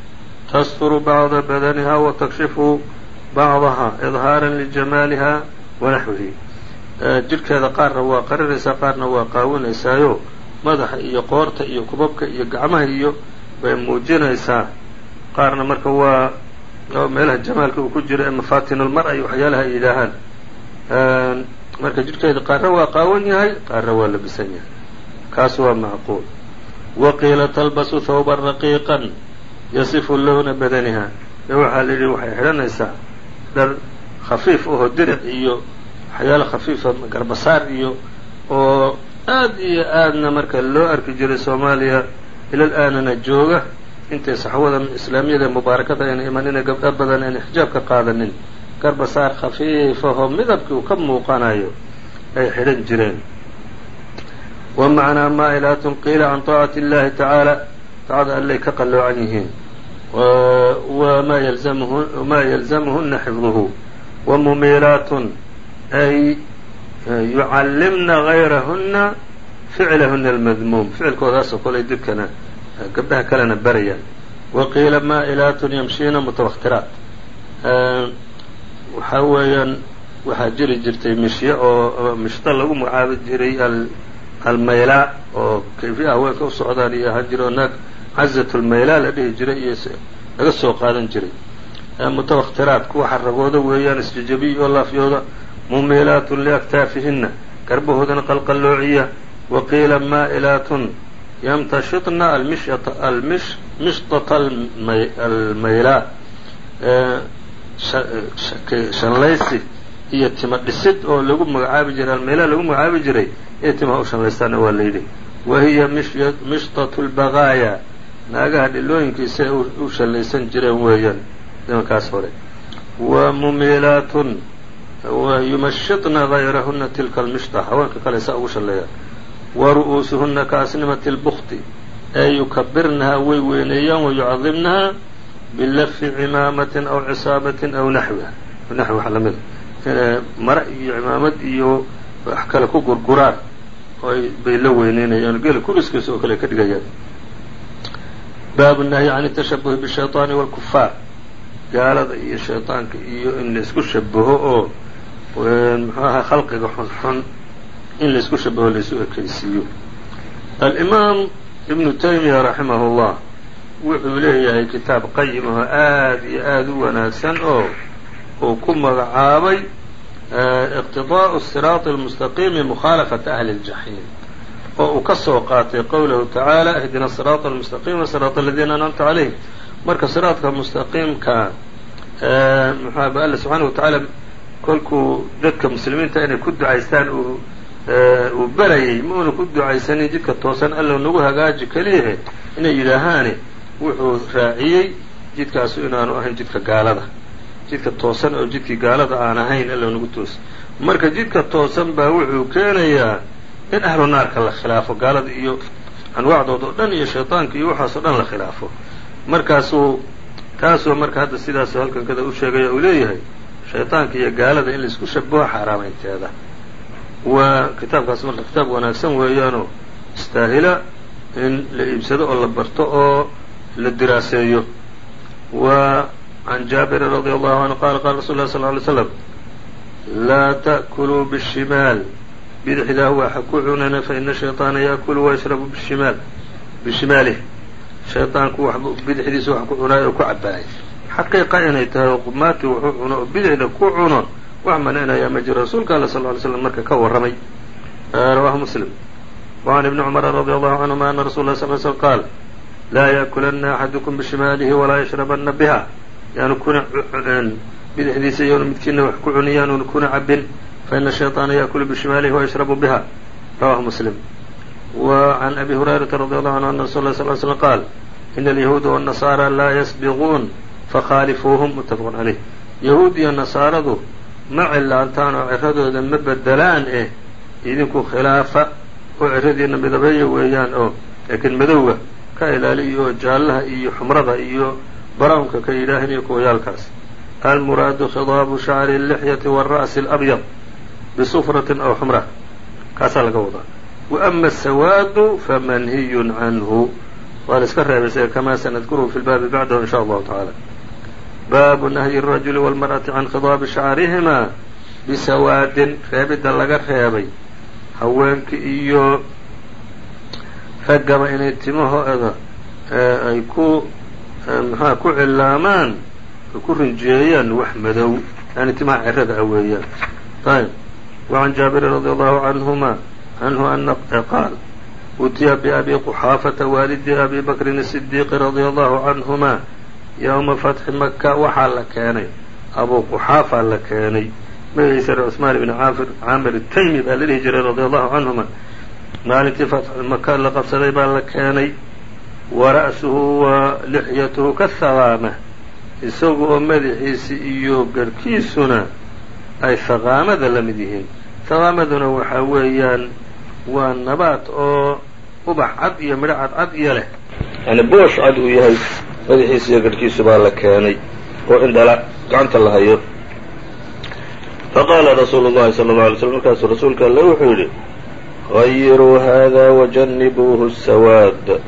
tasturu bacda badaniha wa takshifu bacdaha idhaaran lijamaaliha wa naxwihi jidhkeeda qaarna waa qarinaysaa qaarna waa qaawinaysaayo madaxa iyo qoorta iyo kubabka iyo gacmaha iyo bay muujinaysaa qaarna marka waa meelaha jamaalka uu ku jiro ee mafaatinulmar-a iyo waxyaalaha ay yidhaahaan marka jidhkeeda qaarna waa qaawan yahay qaarna waa labisan yahay kaas waa macquul wa qiila talbasu thawban raqiiqan yasifu lowna badaniha. Ee waxaa la yidhi waxay xidhanaysaa dhar khafiif aho diric iyo waxyaala khafiifa garbasaar iyo oo aad iyo aadna marka loo arki jiray soomaaliya ilal aanana jooga intay saxwada islaamiyada mubaarakada ayna imanina gabdho badan ayna xijaab ka qaadanin. Garbasaar khafiifahoo midabkii uu ka muuqanayo ay xidhan jireen. Wa macnaa maa'ilaatun qiila can taacati اllahi tacaala taacada allay ka qalloocan yihiin yalzamhuna xifduhu wa mumiilaatun ay yucallimna gayrahuna ficlahuna almadmuum ficilkoodaasoo kole dibkana gabdhaha kalena barayaan wa qiila maa'ilaatun yamshiina mutawaktiraat waxaa weeyaan waxaa jiri jirtay mishye oo mishda lagu magacaabi jiray almaylaa oo kayfiya haweenka u socdaan iyo ahaan cazatulmaylaa la dhihi jiray iyo laga soo qaadan jiray mutawaktiraat kuwa xaragooda weeyaan isjajabiy oo laafyooda mumiilaatun liaktaafihinna garbahoodana qalqalloociya wa qiila maa'ilaatun yamtashitna almishtata almaylaa shanlaysi iyo tima dhisid oo lagu magacaabi jiray almaylaa lagu magacaabi jiray ee timaha u shanlaystaana waa la yidhi wa hiya mishtatu lbagaaya naagaha dhilooyinkiisa ay u shallaysan jireen weeyaan nimankaas hore. Wa mumiilaatun yumashitna gayrahuna tilka almishta haweenka kale saa ugu shalleeyaan wa ru'uusuhuna ka asnimati اlbukti ee yukabirnahaa way weyneeyaan wa yucadimnahaa bilafi cimaamatin aw cisaabatin aw naxwiha naxwi wax lamida mare iyo cimaamad iyo wax kale ku gurguraan bay la weyneynayaan gela kuriskiisa oo kale ka dhigayaan baabu nahyi can اtashabuhi bالshayطaani wاlkufaar gaalada iyo shayطaanka iyo in laisku shabaho oo muxuu ahaa khalqiga xunxun in laisku shabaho laisu ekaysiiyo alimaam ibnu taymiya raximah اllah wuxuu leeyahay kitaab qayim oo aad iyo aad u wanaagsan oo uu ku magacaabay iqtidaa'u siraaط اlmustaqiimi mukhaalafata ahli اljaxiim oo uu ka soo qaatay qowlahu tacaala ihdina siraaط almustaqiima siraaط aladiina anamta calayhim. Marka siraadka mustaqiimka muxuaba alla subxaana wa tacaala kolkuu dadka muslimiinta inay ku ducaystaan uu berayay ma una ku ducaysanin jidka toosan alla nagu hagaaji keliyahe inay yidhaahaani wuxuu raaciyey jidkaasu inaanu ahayn jidka gaalada. Jidka toosan oo jidkii gaalada aan ahayn alla nagu toos. Marka jidka toosan baa wuxuu keenayaa in ahlu naarka la khilaafo gaalada iyo anwaacdooda oo dhan iyo shayطaanka iyo waxaas oo dhan la khilaafo. Markaasuu taasoo marka hadda sidaasu halkan kada u sheegaya uu leeyahay shayطaanka iyo gaalada in la isku shabaho xaaraamaynteeda waa kitaabkaas marka kitaab wanaagsan weeyaanoo istaahila in la iibsado oo la barto oo la diraaseeyo. Wa can jaabirin radi allahu canhu qala qala rasul lah sal ly slam laa ta'kuluu bishimaal bidixdaa waa ha ku cunana faina shayطaana yaakulu wayashrabu bishimaal bishimaalih shayطaanku bidixdiisa wax ku cunaay oo ku cabaayay xaqiiqa inay tahay oo qubmaatii wuxuu cuno oo bidixda ku cuno wax malaynayaa ma jiro rasuulka alla sal ly slm marka ka warramay rawaahu muslim wacan ibni cumara radi allahu canhuma ana rasul lah sal sl qaal laa yaakulanna axadukum bishimaalihi walaa yashrabanna biha yaanu kuna bidixdiisa yaanu midkiina wax ku cuni yaanuna cabin faina shayطaana yaأkulu bishimaalihi wayashrabu biha rawahu muslim w عan abi hurayrata radi allahu anhu ana rasul lah sl slm qaal ina alyahuuda wالnasaara laa yasbiquun fakhaalifuuhum mutafaq caleyh yahuud iyo nasaaradu ma cilaantaan oo ciradooda ma bedelaan eh idinku khilaafa oo ciradiina midabeeya weeyaan oo laakiin madowga ka ilaaliya oo jaallaha iyo xumrada iyo brownka ka yidhaahin iyo kuwayaalkaas almuraadu khidaabu shacri اlixyati wالra'si اlabyad bisufratin aw xumra kaasaa laga wadaa wa ama asawaadu famanhiyun canhu waa la iska reebay sida kamaa sanadkuruhu fi lbaabi bacdahu in sha allahu tacaala baabu nahyi الrajuli wاlmarأati can khidaabi shacrihimaa bisawaadin reebidda laga reebay haweenka iyo raggaba inay timahooda ay ku maxaa ku cilaamaan ay ku rinjeeyaan wax madow yani timaha cirada ah weeyaan ayb wacan jaabirin radi allahu canhuma canhu ana qaal utiya biabi quxaafata waalidi abi bakrin الsidiiqi radia allahu canhuma yowma fatxi maka waxaa la keenay abu quxaafa la keenay magaciisana cusmaan ibni caamir taymi baa la dhihi jiray radia allahu canhuma maalintii maka la qabsaday baa la keenay wa ra'suhu wa lixyatuhu kahaqaama isagu oo madaxiisi iyo garhkiisuna ay haqaamada la mid yihiin haqaamaduna waxaa weeyaan waa nabaad oo ubax cad iyo midho cadcad iyo leh. Yani boosh cad uu yahay madaxiisa iyo garhkiisu baa la keenay oo indhala gacanta la hayo. Faqaala rasuulu llahi sala allau alay slm markaasuu rasuulka alle wuxuu yidhi hayiruu hada wajanibuuhu sawaad.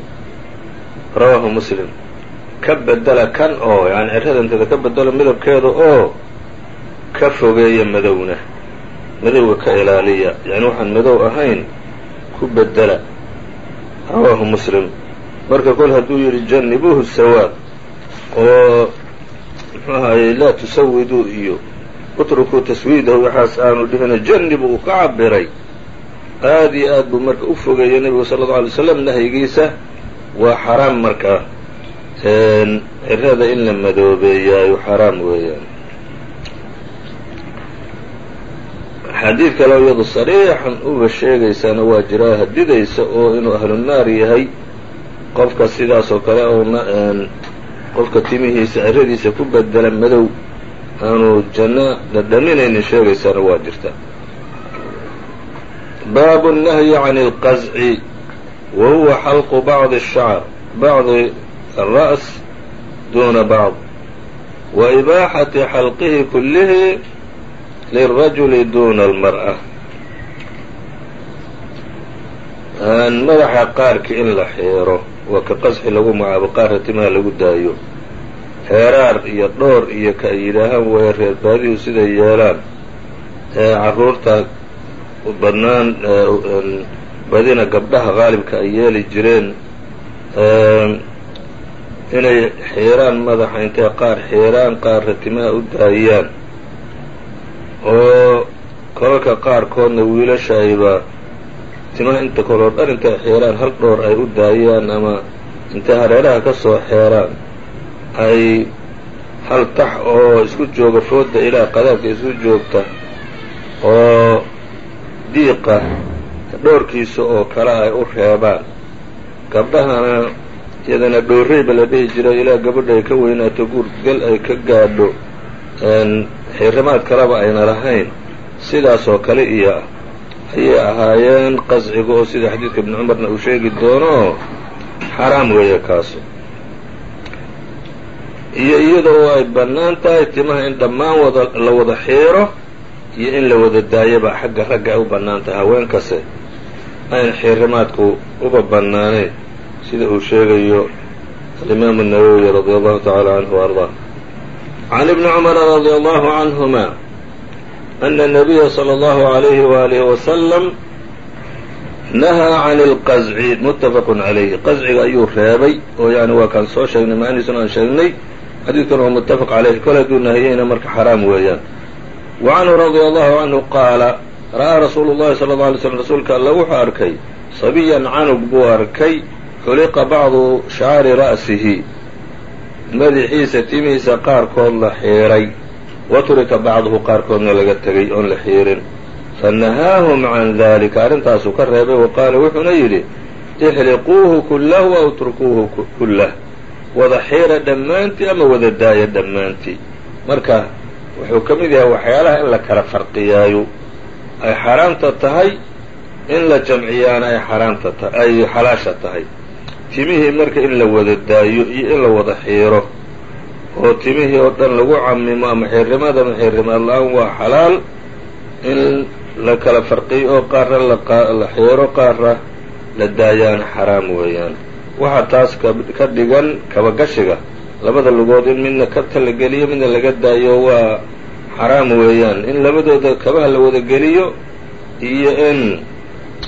Rawaahu muslim. Ka bedela kan oo yani ciradanteeda ka bedelo midabkeeda oo ka fogeeya madowna madowga ka ilaaliya yani waxaan madow ahayn ku bedela rawaahu muslim. Marka kol hadduu yidhi janibuuhu sawaad oo muxuu ahaye laa tusawiduu iyo utrukuu taswiidahu waxaas aanu dhihina janib uu ka cabiray aad iyo aad buu marka u fogeeyay nebigu sala allau alay slam nahyigiisa waa xaraam marka cirada in la madoobeeyaayo xaraam weeyaan xadiid kaleo iyadu sariixan uba sheegaysaana waa jiraa hadidaysa oo inuu ahlu naar yahay qofka sidaas oo kale oo qofka timihiisa ciradiisa ku bedela madow aanu janno dhadhaminaynin sheegaysaana waa jirta baabu الnahyi can اlqazci wa huwa xalqu bacdi الshacr bacdi الra's duna bacd wa ibaaxati xalqihi kulihi lirajuli duna almar'a madaxa qaarki in la xeero waa ka qasxi lagu macaabo qaarka timaha lagu daayo. Heeraar iyo dhoor iyo ka ay yidhaahaan way reer baadihu siday yeelaan. Ee banaan badina gabdhaha qaalibka ay yeeli jireen inay xeeraan madaxa intay qaar xeeraan qaarra timaha u daayaan oo kolalka qaarkoodna wiilasha ayba timaha inta koloo dhan intay xiiraan hal dhoor ay u daayaan ama intay hareeraha ka soo xeeraan ay hal tax oo isku jooga fooda ilaa qadaadka isku joogta oo diiqa dhoorkiisa oo kale ay u reebaan. Gabdhahana iyadana dhooreyba la dhihi jiro ilaa gabadha ay ka weynaato guurgal ay ka gaadho xirimaad kaleba ayna lahayn sidaas oo kale iyo ayay ahaayeen qasciga oo sida xadiidka ibni cumarna uu sheegi doono xaraam weeye kaasu. Iyo iyadoo ay bannaan tahay timaha in dhammaan wada la wada xiiro iyo in la wada daayaba xagga ragga ay u bannaan tahay haweenkase ayna xirimaadku uba bannaanayn sida uu sheegayo alimaamu الnawowi radia allahu tacaala canhu ardaa can ibni cumara radia allahu canhuma ana nabiya sala allahu alayhi waalihi wasalam nahaa can ilqazci muttafaqun calayhi qazciga ayuu reebay oo yani waa kaan soo sheegnay maaniisuna aan sheegnay xadiidkan waa muttafaq caleyhi kole hadduu nahiyeyna marka xaraam weeyaan wa canhu radia allahu canhu qaala ra'aa rasuulu llahi sala alla alay slm rasuulka alla wuxuu arkay sabiyan canug buu arkay xuliqa bacdu shaari ra'sihi madaxiisa timihiisa qaarkood la xiiray wa turika bacduhu qaarkoodna laga tegay oon la xiirin. Fanahaahum can dalika arrintaasuu ka reebay wa qaala wuxuuna yidhi ixliquuhu kullahu aw turkuuhu kullah. Wada xiira dhammaantii ama wada daaya dhammaantii? Marka wuxuu ka mid yahay waxyaalaha in la kala farqiyaayo ay xaaraamta tahay in la jamciyaana ay xaaraamta ta ay xalaasha tahay timihii marka in la wada daayo iyo in la wada xiiro oo timihii oo dhan lagu camimo ama xiirrimada ama xiirrimaad la'aan waa xalaal in la kala farqiyo oo qaarna la xiiro qaarna la daayaana xaraam weeyaan. Waxaa taas ka dhigan kabagashiga labada lugood in midna kabta la geliyo midna laga daayo waa xaraam weeyaan. In labadooda kabaha la wada geliyo iyo in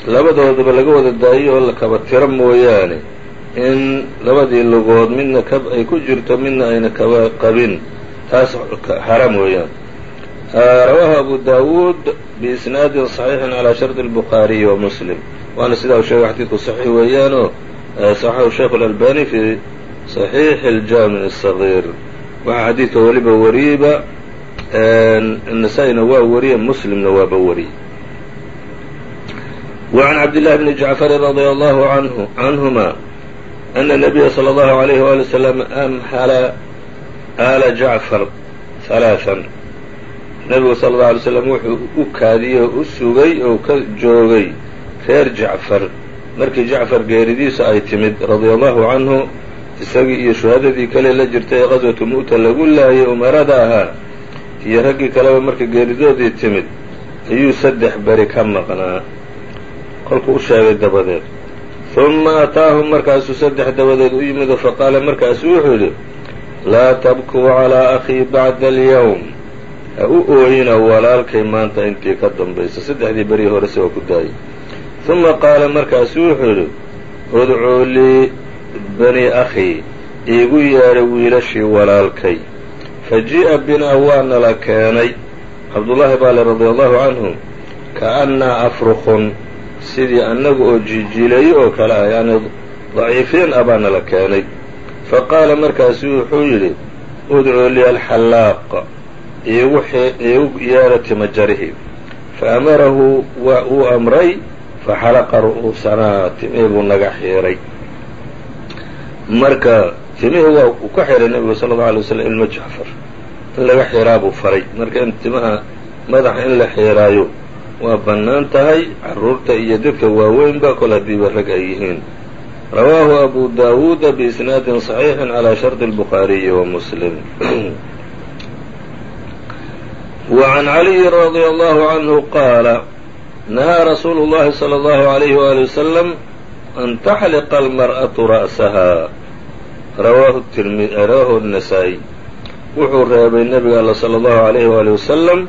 labadoodaba laga wada daayo oo la kaba tiro mooyaane in labadii lugood midna kab ay ku jirto midna ayna kaba qabin taas xaraam weeyaan rawaahu abu daawuud biisnaadin صaxiixin calaa shardi الbukhaariyi wa muslim waana sidaa uu sheegay xadiidku saxiix weeyaanoo صaxaxu sheikh اlalbani fi صaxiixi اljaamic الصaغيir waxaa xadiidka weliba wariyeyba nasaa-ina waa wariye muslimna waaba wariyey وعn cabdاللahi bni jacfari radي allahu anhu canهuma أna الnabiya slى اllahu عalayh wali wslam amhala ala jacfar ثalaaثan nebigu sala اlه alay slam wuxuu u kaadiyey oo u sugay oo ka joogay reer jacfar markii jacfar geeridiisa ay timid radia allahu canhu isagii iyo shuhadadii kale la jirtay ee qaswatu mu'ta lagu laayay umarada ahaa iyo raggii kaleba markii geeridoodii timid ayuu saddex beri ka maqnaa kolkuu u sheegay dabadeed uma ataahum markaasuu saddex dabadeed u yimid oo faqaala markaasuu wuxuu yidhi laa tabkuu calaa akhii bacda alyawm. Ha u ooyina walaalkay maanta intii ka dambaysa saddexdii berii horese waa ku daayay. Uma qaala markaasu wuxuu yidhi udcuu lii bani akhii iigu yeedhay wiilashii walaalkay. Fa ji'a binaa waana la keenay. Cabdullaahi baale radia allahu canhu ka'annaa afrukun sidii annaga oo jiijiileeyo oo kale ah yani daciifiin ah baana la keenay. Fa qaala markaasu wuxuu yidhi udcuu lii alxallaaq iigu iigu yeedha tima fa amarahu waa uu amray faxalaqa ru'uusanaa timihii buu naga xiiray. Marka timihii waa uu ka xiray nebigu sala allau alay waslam ilmo jacfar in laga xiraa buu faray. Marka in timaha madaxa in la xiiraayo waa bannaan tahay carruurta iyo dadka waaweynba kol haddiiba rag ay yihiin. Rawaahu abu daawuuda biisnaadin saxiixin calaa shardi lbukhaariyi wa muslim. Wa can caliyin radia allahu canhu qaala nahaa rasuulu llahi sala allahu alayhi waali wasalam an taxliqa almar'atu ra'saha. Rawaahu tirmi rawaahu nasaa-iy wuxuu reebay nebiga alla sala allahu alayhi waali wasalam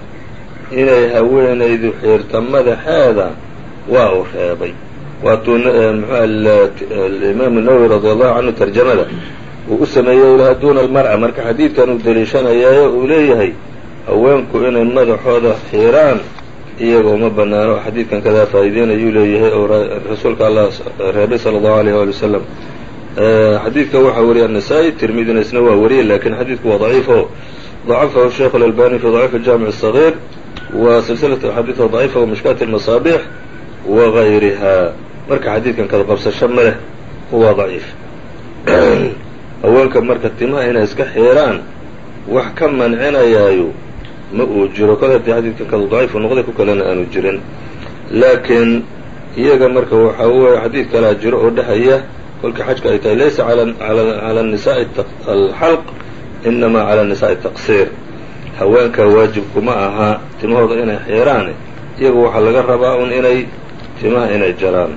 inay haweenaydu xiirta madaxeeda waa uu reebay waatuu imaamu nawowi radi allahu canhu tarjamada uu u sameeyey ulaha duuna almar'a marka xadiidkan uu deliishanayaayo uu leeyahay haweenku inay madaxooda xiiraan iyaga uma banaano oo xadiidkan kadaa faa'iideynayuu leeyahay oo rasuulka allah reebay sala allahu alayh waali wasalam xadiidka waxaa wariyay النسائي تirmidina isna waa wariyay lakin xadiidku waa ضaciif o ضacafahu الشheikh الألbاني في ضaciif الجامع الصغير wa silsilaة xadiiث ضaciifa ومشhكاaت المصاabيح وغayriha marka xadiidkan kada qabsasho ma leh waa ضaciif haweenka marka timaha inay iska xiiraan wax ka mancinayaayo ma uu jiro kol haddii xadiidkan kada ضaciifu noqday ku kalena aanu jirin laakiin iyaga marka waxaa weeye xadiid kalaa jiro oo dhahaya kolka xajka ay tahay laysa calى النisaaءi alxalq inamaa calى النisaaءi التaqصيir haweenka waajibkuma aha timahooda inay xiiraan iyagu waxaa laga rabaa un inay timaha inay jaraan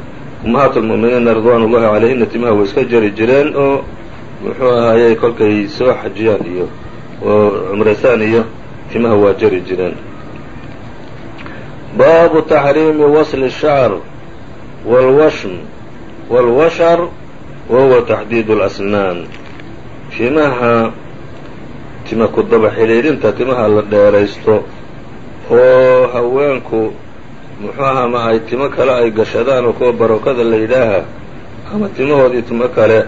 ummahaat اlmu'miniina ridwan ullahi calayhina timaha way iska jari jireen oo muxuu ahaayey kolkay soo xajiyaan iyo oo cumraysaan iyo timaha waa jari jireen baabu taxriimi wasl الshacr wاlwashm wاlwashar wahuwa taxdiid اlasnaan timaha tima ku daba xidhiidhinta timaha la dheeraysto oo haweenku muxuu ahaa ma ay timo kale ay gashadaan oo kuwa barokada la yidhaaha ama timahoodii timo kale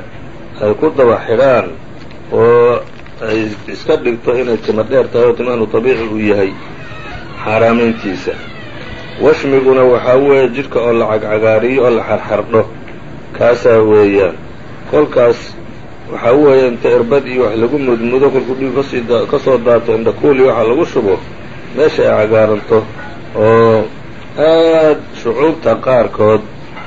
ay ku daba xidhaan oo ay iska dhigto inay timo dheer tahay oo timahanu tabiici uu yahay xaaraamayntiisa. Washmiguna waxaa weeye jidhka oo la cagcagaariyo oo la xarxardho kaasaa weeyaan. Kolkaas waxaa weeye inta irbad iyo wax lagu mudmudo kolkuu dhiig ka sii ka soo daato indhakuuli waxa lagu shubo meesha ay cagaaranto oo aad shucuubta qaarkood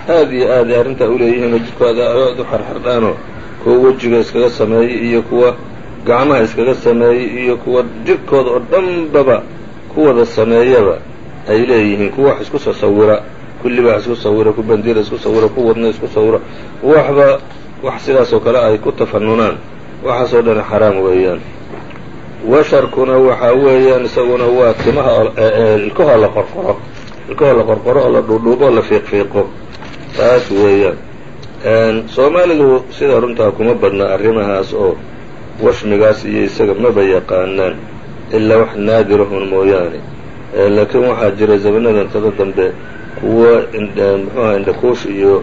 aad iyo aad ay arrintaa uleeyihiinoo jidhkooda aad u xarxardhaanoo kuwa wejiga iskaga sameeyey iyo kuwa gacmaha iskaga sameeyey iyo kuwa jidhkooda oo dhanbaba kuwada sameeyaba ay leeyihiin. Kuwa wax isku sasawira kulliba wax isku sawira ku bandiira isku sawira ku wadna isku sawira waxba wax sidaas oo kale ay ku tafanunaan waxaasoo dhan xaraam weeyaan. Washarkuna waxaa weeyaan isaguna waa timaha ilkahoo la qorqoro. Ilkahoo la qorqoro oo la dhuudhuubo la fiiqfiiqo. Taas weeyaan. Soomaalidu sida runtaa kuma badna arrimahaas oo washmigaas iyo isaga maba yaqaanaan. Ilaa wax naadirahun mooyaane. Laakiin waxaa jira zamanadan tada dambe kuwa muxuuha indhakuush iyo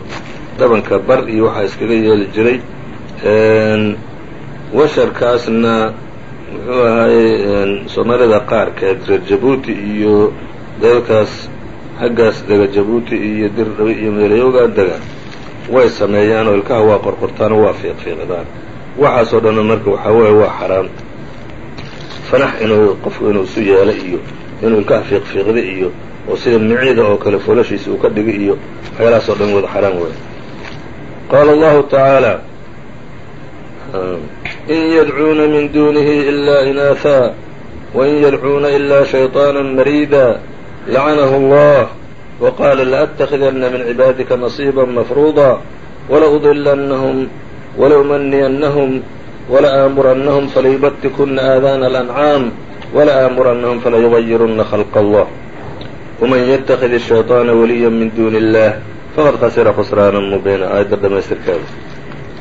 dhabanka bar iyo waxaa iskaga yeeli jiray washarkaasna muxuu ahaayey soomaalida qaarkeed reer jabuuti iyo dalkaas xaggaas dega jabuuti iyo dirdhabe iyo meelayoogaa dega way sameeyaan oo ilkaha waa qorqortaan waa fiiqfiiqdaan waxaasoo dhanna marka waxaa weeye waa xaraam. Fanax inuu qofku inuu isu yeelo iyo inuu ilkaha fiiqfiiqda iyo oo sida micida oo kale folashiisa uu ka dhigi iyo waxyaalahaasoo dhan wada xaraam weeye qaala allahu tacaala in yadcuuna min dunihi ilaa inaahaa wain yadcuuna ilaa shayطaana mariida lacanahu allah waqaala laأtakidana min cibaadika nasiiba mafruuda walaudilannahum walaumaniyanahum wala'aamurannahum falayubatikuna aadaana alancaam wala'aamurannahum falayugayiruna khalq allah wman ytakid الshayطaana waliya min duni اllah faqad khasira khusraana mubiina aayadda dhamaystirkeeda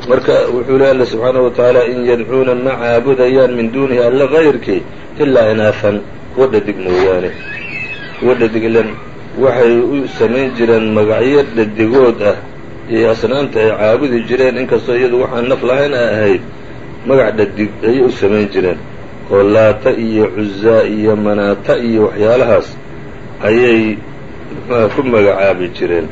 marka wuxuu lehy alla subxaanaه wa tacaala in yadcuuna ma caabudayaan min duunihi alla gayrkii ilaa inaafan kuwa dhadig mooyaane. Kuwa dhadig waxay u samayn jireen magacyo dhadigood ah iyo asnaamta ay caabudi jireen inkastoo iyadu waxaan naf lahayn ay ahayd magac dhadig ayay u samayn jireen. Oo laata iyo cuzaa iyo manaata iyo waxyaalahaas ayay ku magacaabi jireen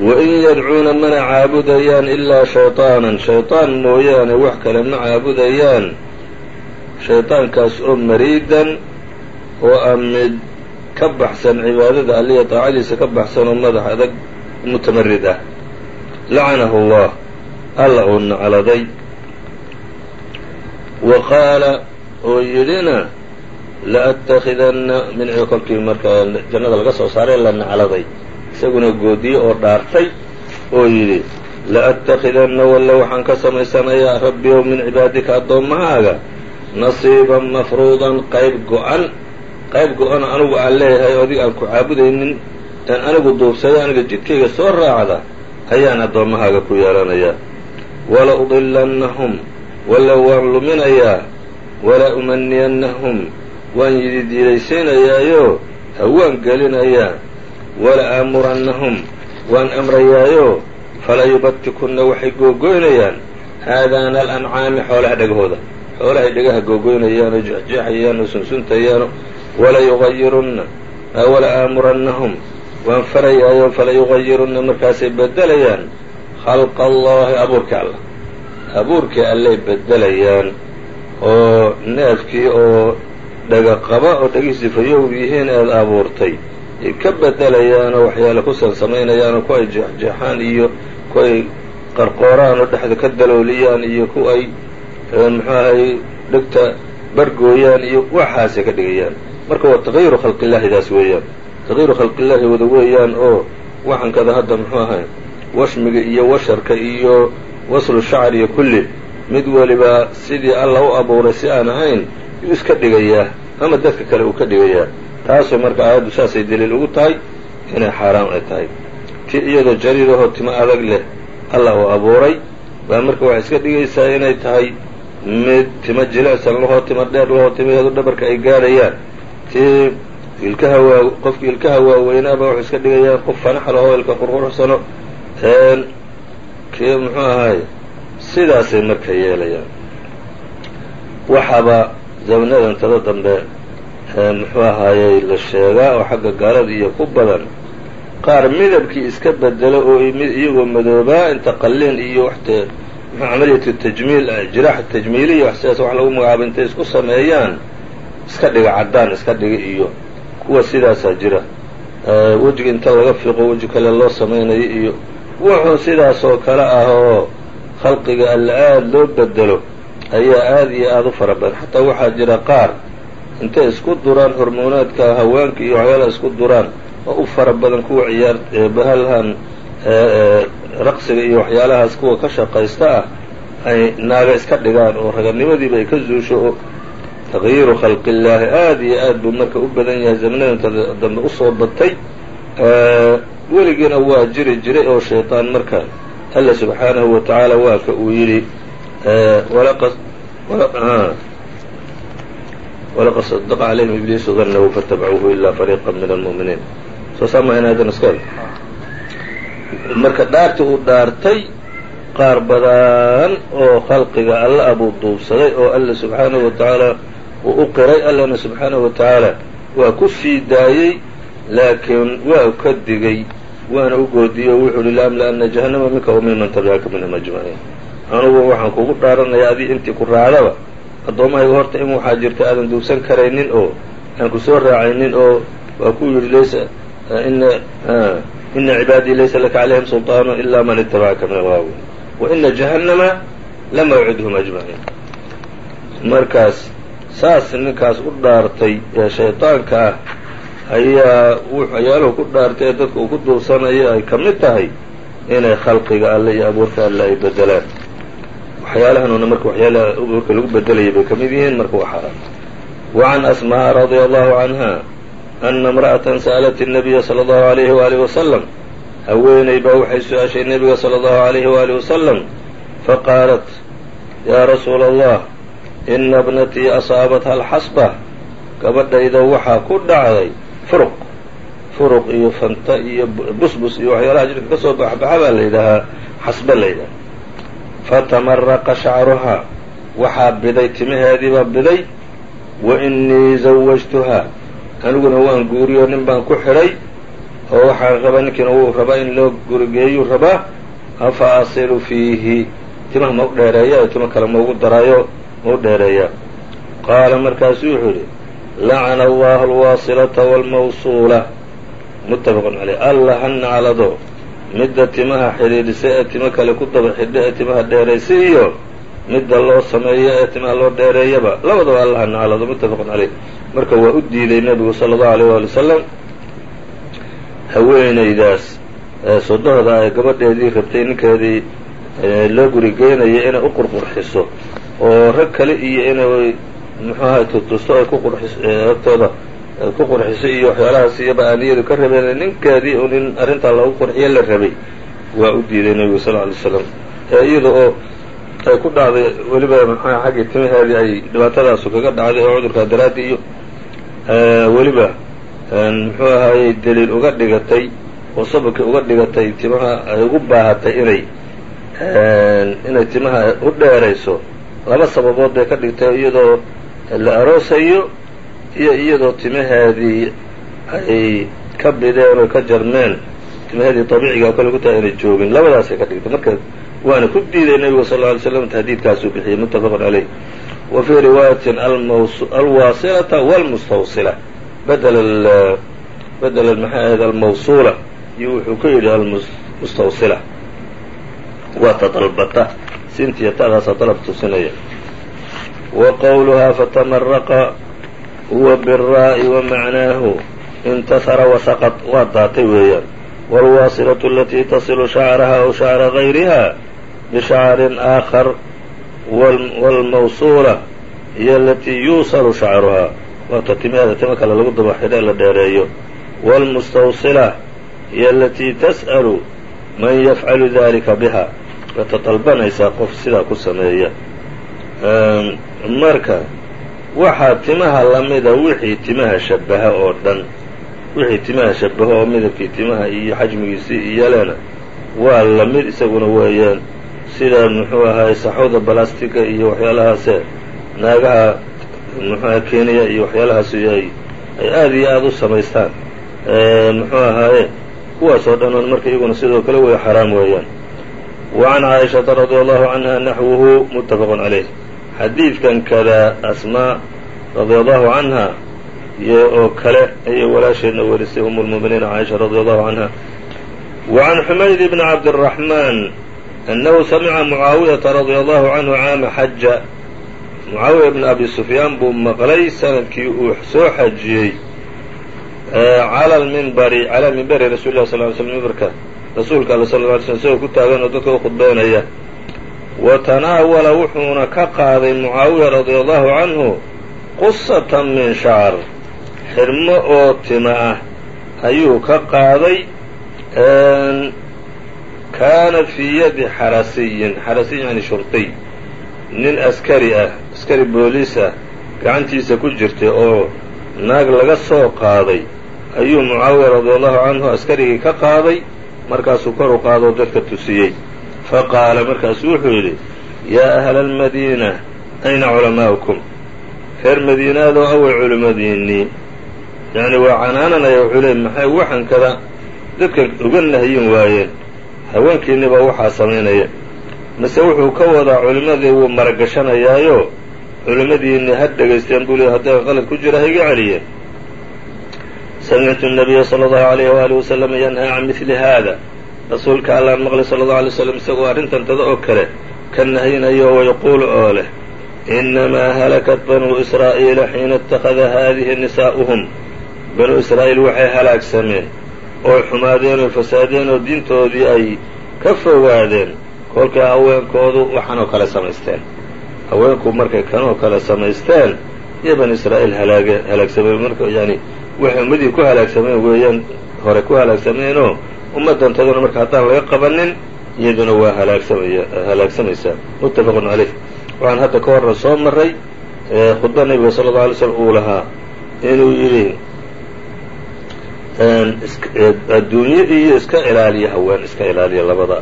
wain yadcuuna mana caabudayaan ilaa shayطaanan shayطaan mooyaane wax kale ma caabudayaan shayطaankaas oo mariidan oo ah mid ka baxsan cibaadada alliya taacadiisa ka baxsan oo madax adag mutamarid ah lacanahu اllah alla uu nacladay wa qaala oo yidhina laأtakidana min kolkii marka jannada laga soo saaray la nacladay isaguna goodiye oo dhaartay oo yidhi laأtakidana walla waxaan ka samaysanayaa rabbiyow min cibaadika addoommahaaga nasiiban mafruudan qayb go-an qayb go-an anigu aan leeyahay o adig aan ku caabudaynin aan anigu duubsaday aniga jidkayga soo raacda ayaan addoommahaaga ku yeelanayaa. Wala udilannahum walla waan luminayaa wala umaniyannahum waan yididiilaysiinayaayo hawaan gelinayaa wala aamurannahum waan amrayaayo falayubatikunna waxay googoynayaan aadaana alancaami xoolaha dhegahooda xoolahay dhegaha googoynayaanoo jeexjeexayaan oo sunsuntayaano walayugayirunna wala aamurannahum waan farayaayo falayugayirunna markaasay bedelayaan khalqa allahi abuurkii allah abuurkii allay bedelayaan oo neefkii oo dhaga qaba oo dhagihiisi fayow yihiin eed abuurtay ka bedelayaanoo waxyaale ku sansamaynayaan oo ku ay jeexjeexaan iyo ku ay qarqooraan oo dhexda ka dalooliyaan iyo ku ay muxuu ahay dhegta bargooyaan iyo waxaasay ka dhigayaan. Marka waa taqyiru khalqillahidaas weeyaan. Taqyiru khalqillaahi wada weeyaan oo waxankada hadda muxuu ahay washmiga iyo washarka iyo waslu shacr iyo kulli mid weliba sidii alla u abuuray si aan ahayn yuu iska dhigayaa ama dadka kale uu ka dhigayaa taasoo marka aayaddu saasay daliil ugu tahay inay xaaraam ay tahay. Ti iyadoo jariirahoo timo adag leh allah uu abuuray baa marka waxay iska dhigaysaa inay tahay mid timo jilicsan lahoo timo dheer lahoo timaheedu dhabarka ay gaadhayaan. Tii ilkaha waa qofkii ilkaha waaweynaaba wuxuu iska dhigayaa qof fanax lahoo ilka qurquruxsano kii muxuu ahaay sidaasay marka yeelayaan. Waxaaba zabnadan tada dambe muxuu ahaayey la sheegaa oo xagga gaalada iyo ku badan. Qaar midabkii iska bedelo oo iyagoo madoobaa inta qalliin iyo waxte muxuu camaliyatu tajmiil jiraaxa tajmiiliya wax sidaas wax lagu magacaabo intay isku sameeyaan iska dhiga caddaan iska dhiga iyo kuwa sidaasaa jira. Wejiga inta laga fiiqo weji kale loo samaynayo iyo wuxuu sidaas oo kale ah oo khalqiga alla aada loo bedelo ayaa aada iyo aada u fara badan. Xataa waxaa jira qaar intay isku duraan hormoonaadka haweenka iyo waxyaalaha isku duraan oo u fara badan kuwa ciyaar bahalhan raqsiga iyo waxyaalahaas kuwa ka shaqaysta ah ay naaga iska dhigaan oo raganimadiiba ay ka zuusho oo taqyiiru khalqillaahi aada iyo aad buu marka u badan yahay zamnadanta dambe u soo batay. Weligiina waa jiri jiray oo shayطaan marka alla subxaanahu wa tacaala waa ka uu yidhi walaqad صadaqa calayhim ibliisu danahu faاtabacuuhu ilaa fariiqa min almu'miniin soo saama inaadan iska marka dhaartii uu dhaartay qaar badan oo khalqiga alla abuu duubsaday oo alla subxaanahu wa tacaala uu u qiray allana subxaanahu wa tacaala waa ku sii daayey laakiin waa ka digay waana u goodiyey o wuxuu uhi laamla-ana jahannama minka wa minman tabicaka minhum ajmaciin anugu waxaan kugu dhaaranayaa adii intii ku raacdaba addoommahayga horta in waxaa jirta aadan duubsan karaynin oo aan ku soo raacaynin oo waa ku yidhi laysa ina ina cibaadii laysa laka calayhim sulطaanu ila man itabacaka min algaawi wa ina jahannama lamawcidhum ajmaciin. Markaas saas ninkaas u dhaartay ee shayطaanka ah ayaa waxyaaluhu ku dhaartay ee dadka uu ku duubsanayo ay ka mid tahay inay khalqiga alle iyo abuurka alle ay bedelaan waxyaalahanuna marka waxyaalaha abuurka lagu bedelayay bay ka mid yihiin marka waa xaaraam wacan asma'a radia allahu canha ana imra'atan sa'alat الnabiya salى allahu alayhi waalihi wasalam haweeney baa waxay su-aashay nebiga salى allahu alayhi waalihi wasalam faqaalat yaa rasuula allah ina bnatii asaabatha alxasba gabadhayda waxaa ku dhacday furuq furuq iyo fanta iyo busbus iyo waxyaalaha jidhka ka soo baxbaxa baa la yidhaahaa xasba la yidhaha fatamaraqa shacruhaa waxaa biday timaheediibaa biday wa inii zawajtuhaa. Aniguna waan guuriyo nin baan ku xidhay oo waxaan rabaa ninkiina wuu rabaa in loo gurigeeyuu rabaa afa asilu fiihi. Timaha ma u dheereeya oo timo kale maugu daraayo ma u dheereeya qaala markaasuu wuxuu yidhi lacana allahu alwaasilata waalmawsuula muttafaqun caleyh alla ha naclado midda timaha xidhiidhisa ee timo kale ku daba xidho ee timaha dheeraysa iyo midda loo sameeyo ee timaha loo dheereeyaba labadaba alla ha naclado muttafaqun caleyh marka waa u diiday nebigu sala allahu aleyh waali wasalam haweenaydaas sodohda ay gabadheedii rabtay ninkeedii loo guri geynaya inay u qurqurxiso oo rag kale iyo inay muxuu ahay tutusto ay ku qurxiso agtooda ku qurxiso iyo waxyaalahaas iyaba aaniyadu ka rabeen ninkeedii un in arrintaa loogu qurxiyo la rabay waa u diiday nebigu sal alay slam iyada oo ay ku dhacday weliba maxaa xaggii timaheedii ay dhibaatadaasu kaga dhacday oo cudurkaa daraaddi iyo weliba muxuu ahaayey daliil uga dhigatay oo sababkii uga dhigatay timaha ay ugu baahatay inay inay timaha u dheerayso. Laba sababood bay ka dhigtay iyadoo la aroosayo iyo iyadoo timaheedii ay ka bideen oo ka jarmeen timaheedii dabiiciga kole ku tahay inay joogin. Labadaasay ka dhigtay. Marka waana ku diiday nebigu sal lla alay slam tahdiidkaasuu bixiyey muttafaqun caleyh wa fii riwaayatin alwaasilata walmustawsila. Badel badela maxaahed almawsuula. Iyo wuxuu ku yidhi almustawsila. Waa tadalbata sintiya dalab tusinaya. Wa qowluhaa fatamaraqa huwa biraa'i wa macnaahu. Intasara wasaqad waa daatay weeyaan. Waalwaasilatu alatii tasilu shacraha aw shacra gayriha bishacrin aakhar waalmawsuula iyo alatii yuusalu shacruhaa waata timaheeda timo kale lagu daba xidhe la dheereeyo. Waalmustawsila iyo alatii tas'alu man yafcalu dalika biha. Waata dalbanaysaa qof sidaa ku sameeya. Ehm, marka waxaa timaha lamida wixii timaha shabaha oo dhan wixii timaha shabaho oo midabkii timaha iyo xajmigiisii iyolena waa la mid isaguna weeyaan. Sida muxuu ahaay saxowda balastiga iyo waxyaalahaase naagaha muxuaha keniya iyo waxyaalahaas ay ay aada iyo aada u samaystaan. Muxuu ahaaye kuwaas oo dhan on marka iyaguna sidoo kale way xaraam weeyaan. Wa can caaishata radia allahu canha naxwuhu muttafaqun caleyh xadiidkan kada asmaa radia allahu canha oo kale ayay walaasheedna werisay um lmu'miniina caaisha radia allahu canha wa can xumayd bni cabdiraxmaan annahu samica mucaawiyata radia allahu canhu caama xaja mucaawiya bni abi sufyaan buu maqlay sannadkii uu soo xajiyey cala lmimbari calaa mimbari rasuli lah sal ly slm mimbarka rasuulka alla sal ly slm isagoo ku taagan oo dadka u khudbeynaya wa tanaawala wuxuuna ka qaaday mucaawiya radia allahu canhu qusatan min shacr xirmo oo tima ah ayuu ka qaaday kaanat fii yadi xarasiyin xarasiy yani shurdiy nin askari ah askari booliis ah gacantiisa ku jirtay oo naag laga soo qaaday ayuu mucaawiya radia allahu canhu askarigii ka qaaday markaasuu kor u qaadoo dadka tusiyey faqaala markaasu wuxuu yidhi yaa ahla almadiina ayna culamaa'ukum reer madiinaadoo awey culimmadiinnii yacni waa canaananaya wuxuu leey maxay waxan kada dadkan uga nahyin waayeen? Haweenkiinnibaa waxaa samaynaya mise wuxuu ka wadaa culimmadii wuu maragashanayaayo culimmadiinni ha dhegaysteen buu leey hadday qalad ku jira ha iga celiyeen. Samictu nabiya sala allahu alayh waali wasalam yanhaa can mili haada rasuulka allaan maqlay sala اllahu alay slam isagoo arrintan tada oo kale ka nahyinayo wayaquulu oo leh inamaa halakat banuu israa'iila xiina اtakhada haadihi nisaa'uhum. Banuu israa'iil waxay halaagsameen oo xumaadeen oo fasaadeen oo diintoodii ay ka fogaadeen kolkay haweenkoodu waxan oo kale samaysteen. Haweenku markay kanoo kale samaysteen iyo bani israa'iil halaage halaagsameen marka yani waxay ummadii ku halaagsameen weeyaan hore ku halaagsameenoo ummadantaduna marka haddaan laga qabanin iyaduna waa halaagsamaya halaagsamaysaa muttafaqun caleyh waxaan hadda ka horna soo maray khudba nebiga sala allau alay slm uu lahaa inuu yidhi adduunye iyo iska ilaaliya haween iska ilaaliya labada.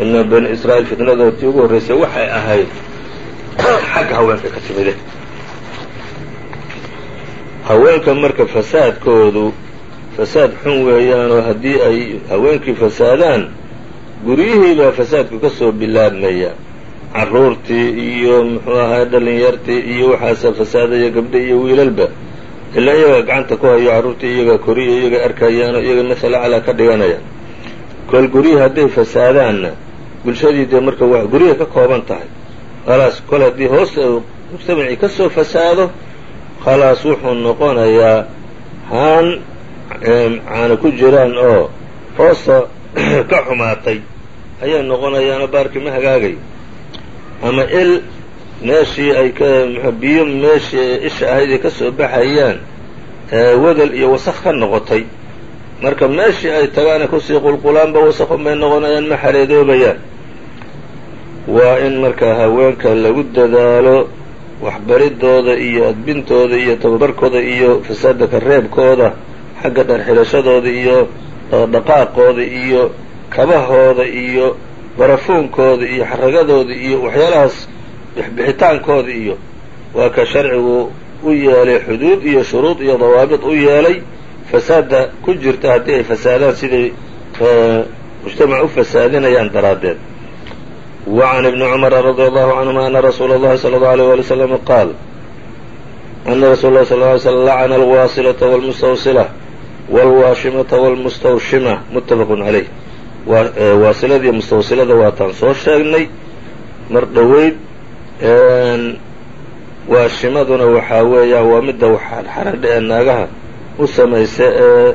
Ina bani israa'iil fitnadoodii ugu horraysay waxay ahayd xagga haweenka ka timide. Haweenka marka fasaadkoodu fasaad xun weeyaanoo haddii ay haweenkii fasaadaan guryihii baa fasaadku ka soo bilaabmaya. Carruurtii iyo muxuu ahaa dhalinyartii iyo waxaasa fasaadaya gabdha iyo wiilalba ilaa iyaga gacanta ku hayo carruurtii iyaga koriyo iyaga arkayaanoo iyaga masala calaa ka dhiganaya. Kol guryihii hadday fasaadaanna bulshadii dee marka wa guryahay ka kooban tahay. Khalaas kol haddii hoosta mujtamacii ka soo fasaado khalaas wuxuu noqonayaa haan caana ku jiraan oo hoosta ka xumaatay ayay noqonayaanoo baarkii ma hagaagay. Ama il meeshii ay ka biyo meeshii isha ahayd ay ka soo baxayaan wadal iyo wasaq ka noqotay. Marka meeshii ay tagaana ku sii qulqulaanba wasaqun bay noqonayaan ma xareedoobayaan. Waa in marka haweenka lagu dadaalo waxbaridooda iyo adbintooda iyo tababarkooda iyo fasaada ka reebkooda xagga dharxidhashadooda iyo dhaqdhaqaaqooda iyo kabahooda iyo barafuunkooda iyo xaragadooda iyo waxyaalahaas bixbixitaankooda iyo waa ka sharcigu u yeelay xuduud iyo shuruud iyo dawaabid u yeelay fasaadda ku jirta haddii ay fasaadaan siday mujtamac u fasaadinayaan daraaddeed. Wacan ibni cumara radia allahu canhuma ana rasuul allahi sala allau alيyh waali w slam qaal ana rasuula lah sal ly slm lacana alwaasilata walmustawsila wاlwaashimata wاlmustawshima muttafaqun calayh waasilada iyo mustawsilada waataan soo sheegnay mar dhoweyd waashimaduna waxaa weeyaan waa midda xaradha ee naagaha u samaysa ee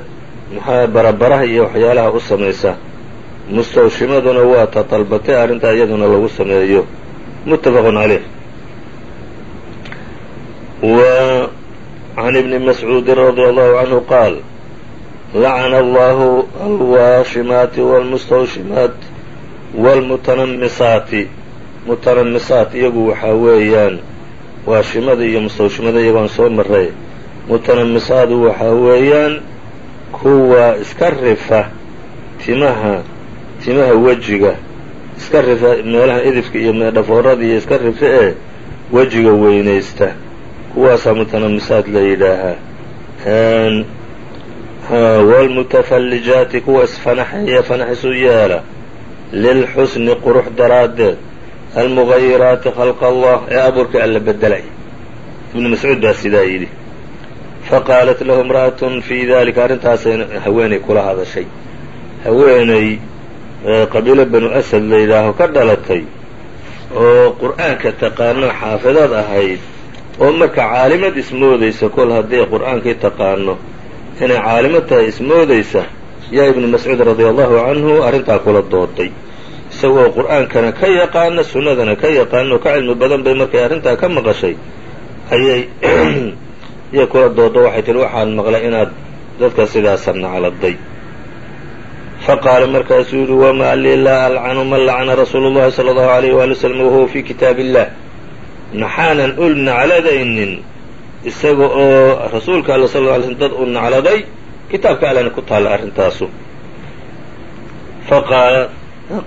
maxaa barabaraha iyo waxyaalaha u samaysa mustawshimaduna waa ta dalbatay arrintaa iyaduna lagu sameeyo muttafaqun caleyh wa can ibni mascuudin radia allahu canhu qaal lacana allahu alwaashimaati wاlmustawshimaat wاlmutanamisaati mutanamisaat iyagu waxaa weeyaan waashimada iyo mustawshimada iyagoon soo maray mutanamisaadu waxaa weeyaan kuwa iska rifa timaha timaha wejiga iska rifa meelaha idifka iyo meedhafoorada iyo iska rifa ee wejiga weynaysta kuwaasaa mutanamisaad la yidhaahaa wاlmutafallijaati kuwa isfanaxeeya fanaxis u yeela lilxusni qurux daraaddeed almugayiraati khalqa allah ee abuurkii alla bedelay ibnu mascuud baa sidaa yidhi faqaalat lahu imra'atun fii dalika arrintaasay haweenay kula hadashay haweenay qabiilo banu asad la yidhaaho ka dhalatay oo qur'aanka taqaano xaafidad ahayd oo marka caalimad ismoodaysa kol haddii qur'aankii taqaano inay caalimad tahay ismoodaysa yaa ibnu mascuud radia allahu canhu arrintaa kula dooday isagoo qur'aankana ka yaqaana sunnadana ka yaqaana oo ka cilmi badan bay markay arrintaa ka maqashay ayay yay kula doodo waxay tihi waxaan maqlay inaad dadka sidaasa nacladay. Faqaala markaasuu yihi wamaa lii laa alcanu man lacana rasuulu llahi sala allahu alayh waali wasalam wahuwa fii kitaab illah maxaanan ul nacladaynin isaga oo rasuulka alla sal ly slm dad u nacladay kitaabka allana ku taalla arrintaasu. Faqaala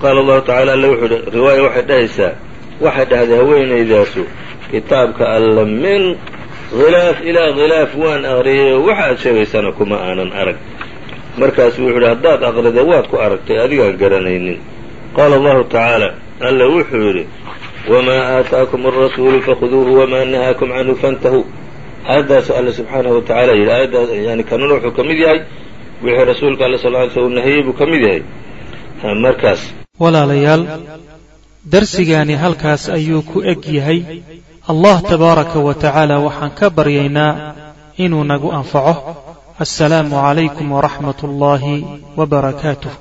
qaala allahu tacala alla wuxuu riwaaya waxay dhahaysaa waxay dhahday haweenaydaasu kitaabka alla min khilaaf ilaa khilaaf waan aqriyay oo waxa aad sheegaysana kuma aanan arag. Markaasuu wuxuu yidhi haddaad aqriday waad ku aragtay adigaan garanaynin. Qaala allahu tacaala alla wuxuu yidhi wamaa aataakum alrasuulu fakhuduuhu wamaa nahaakum canhu fantahuu aayaddaasu alle subxaanahu wa tacala yidhi aayaddaas yani kanuna wuxuu ka mid yahay wixii rasuulka alle sal sl nahiyey buu ka mid yahay. Markaas. Walaalayaal darsigaani halkaas ayuu ku eg yahay allah tabaaraka wa tacaala waxaan ka baryaynaa inuu nagu anfaco. Assalaamu calaykum waraxmat ullaahi wa barakaatuh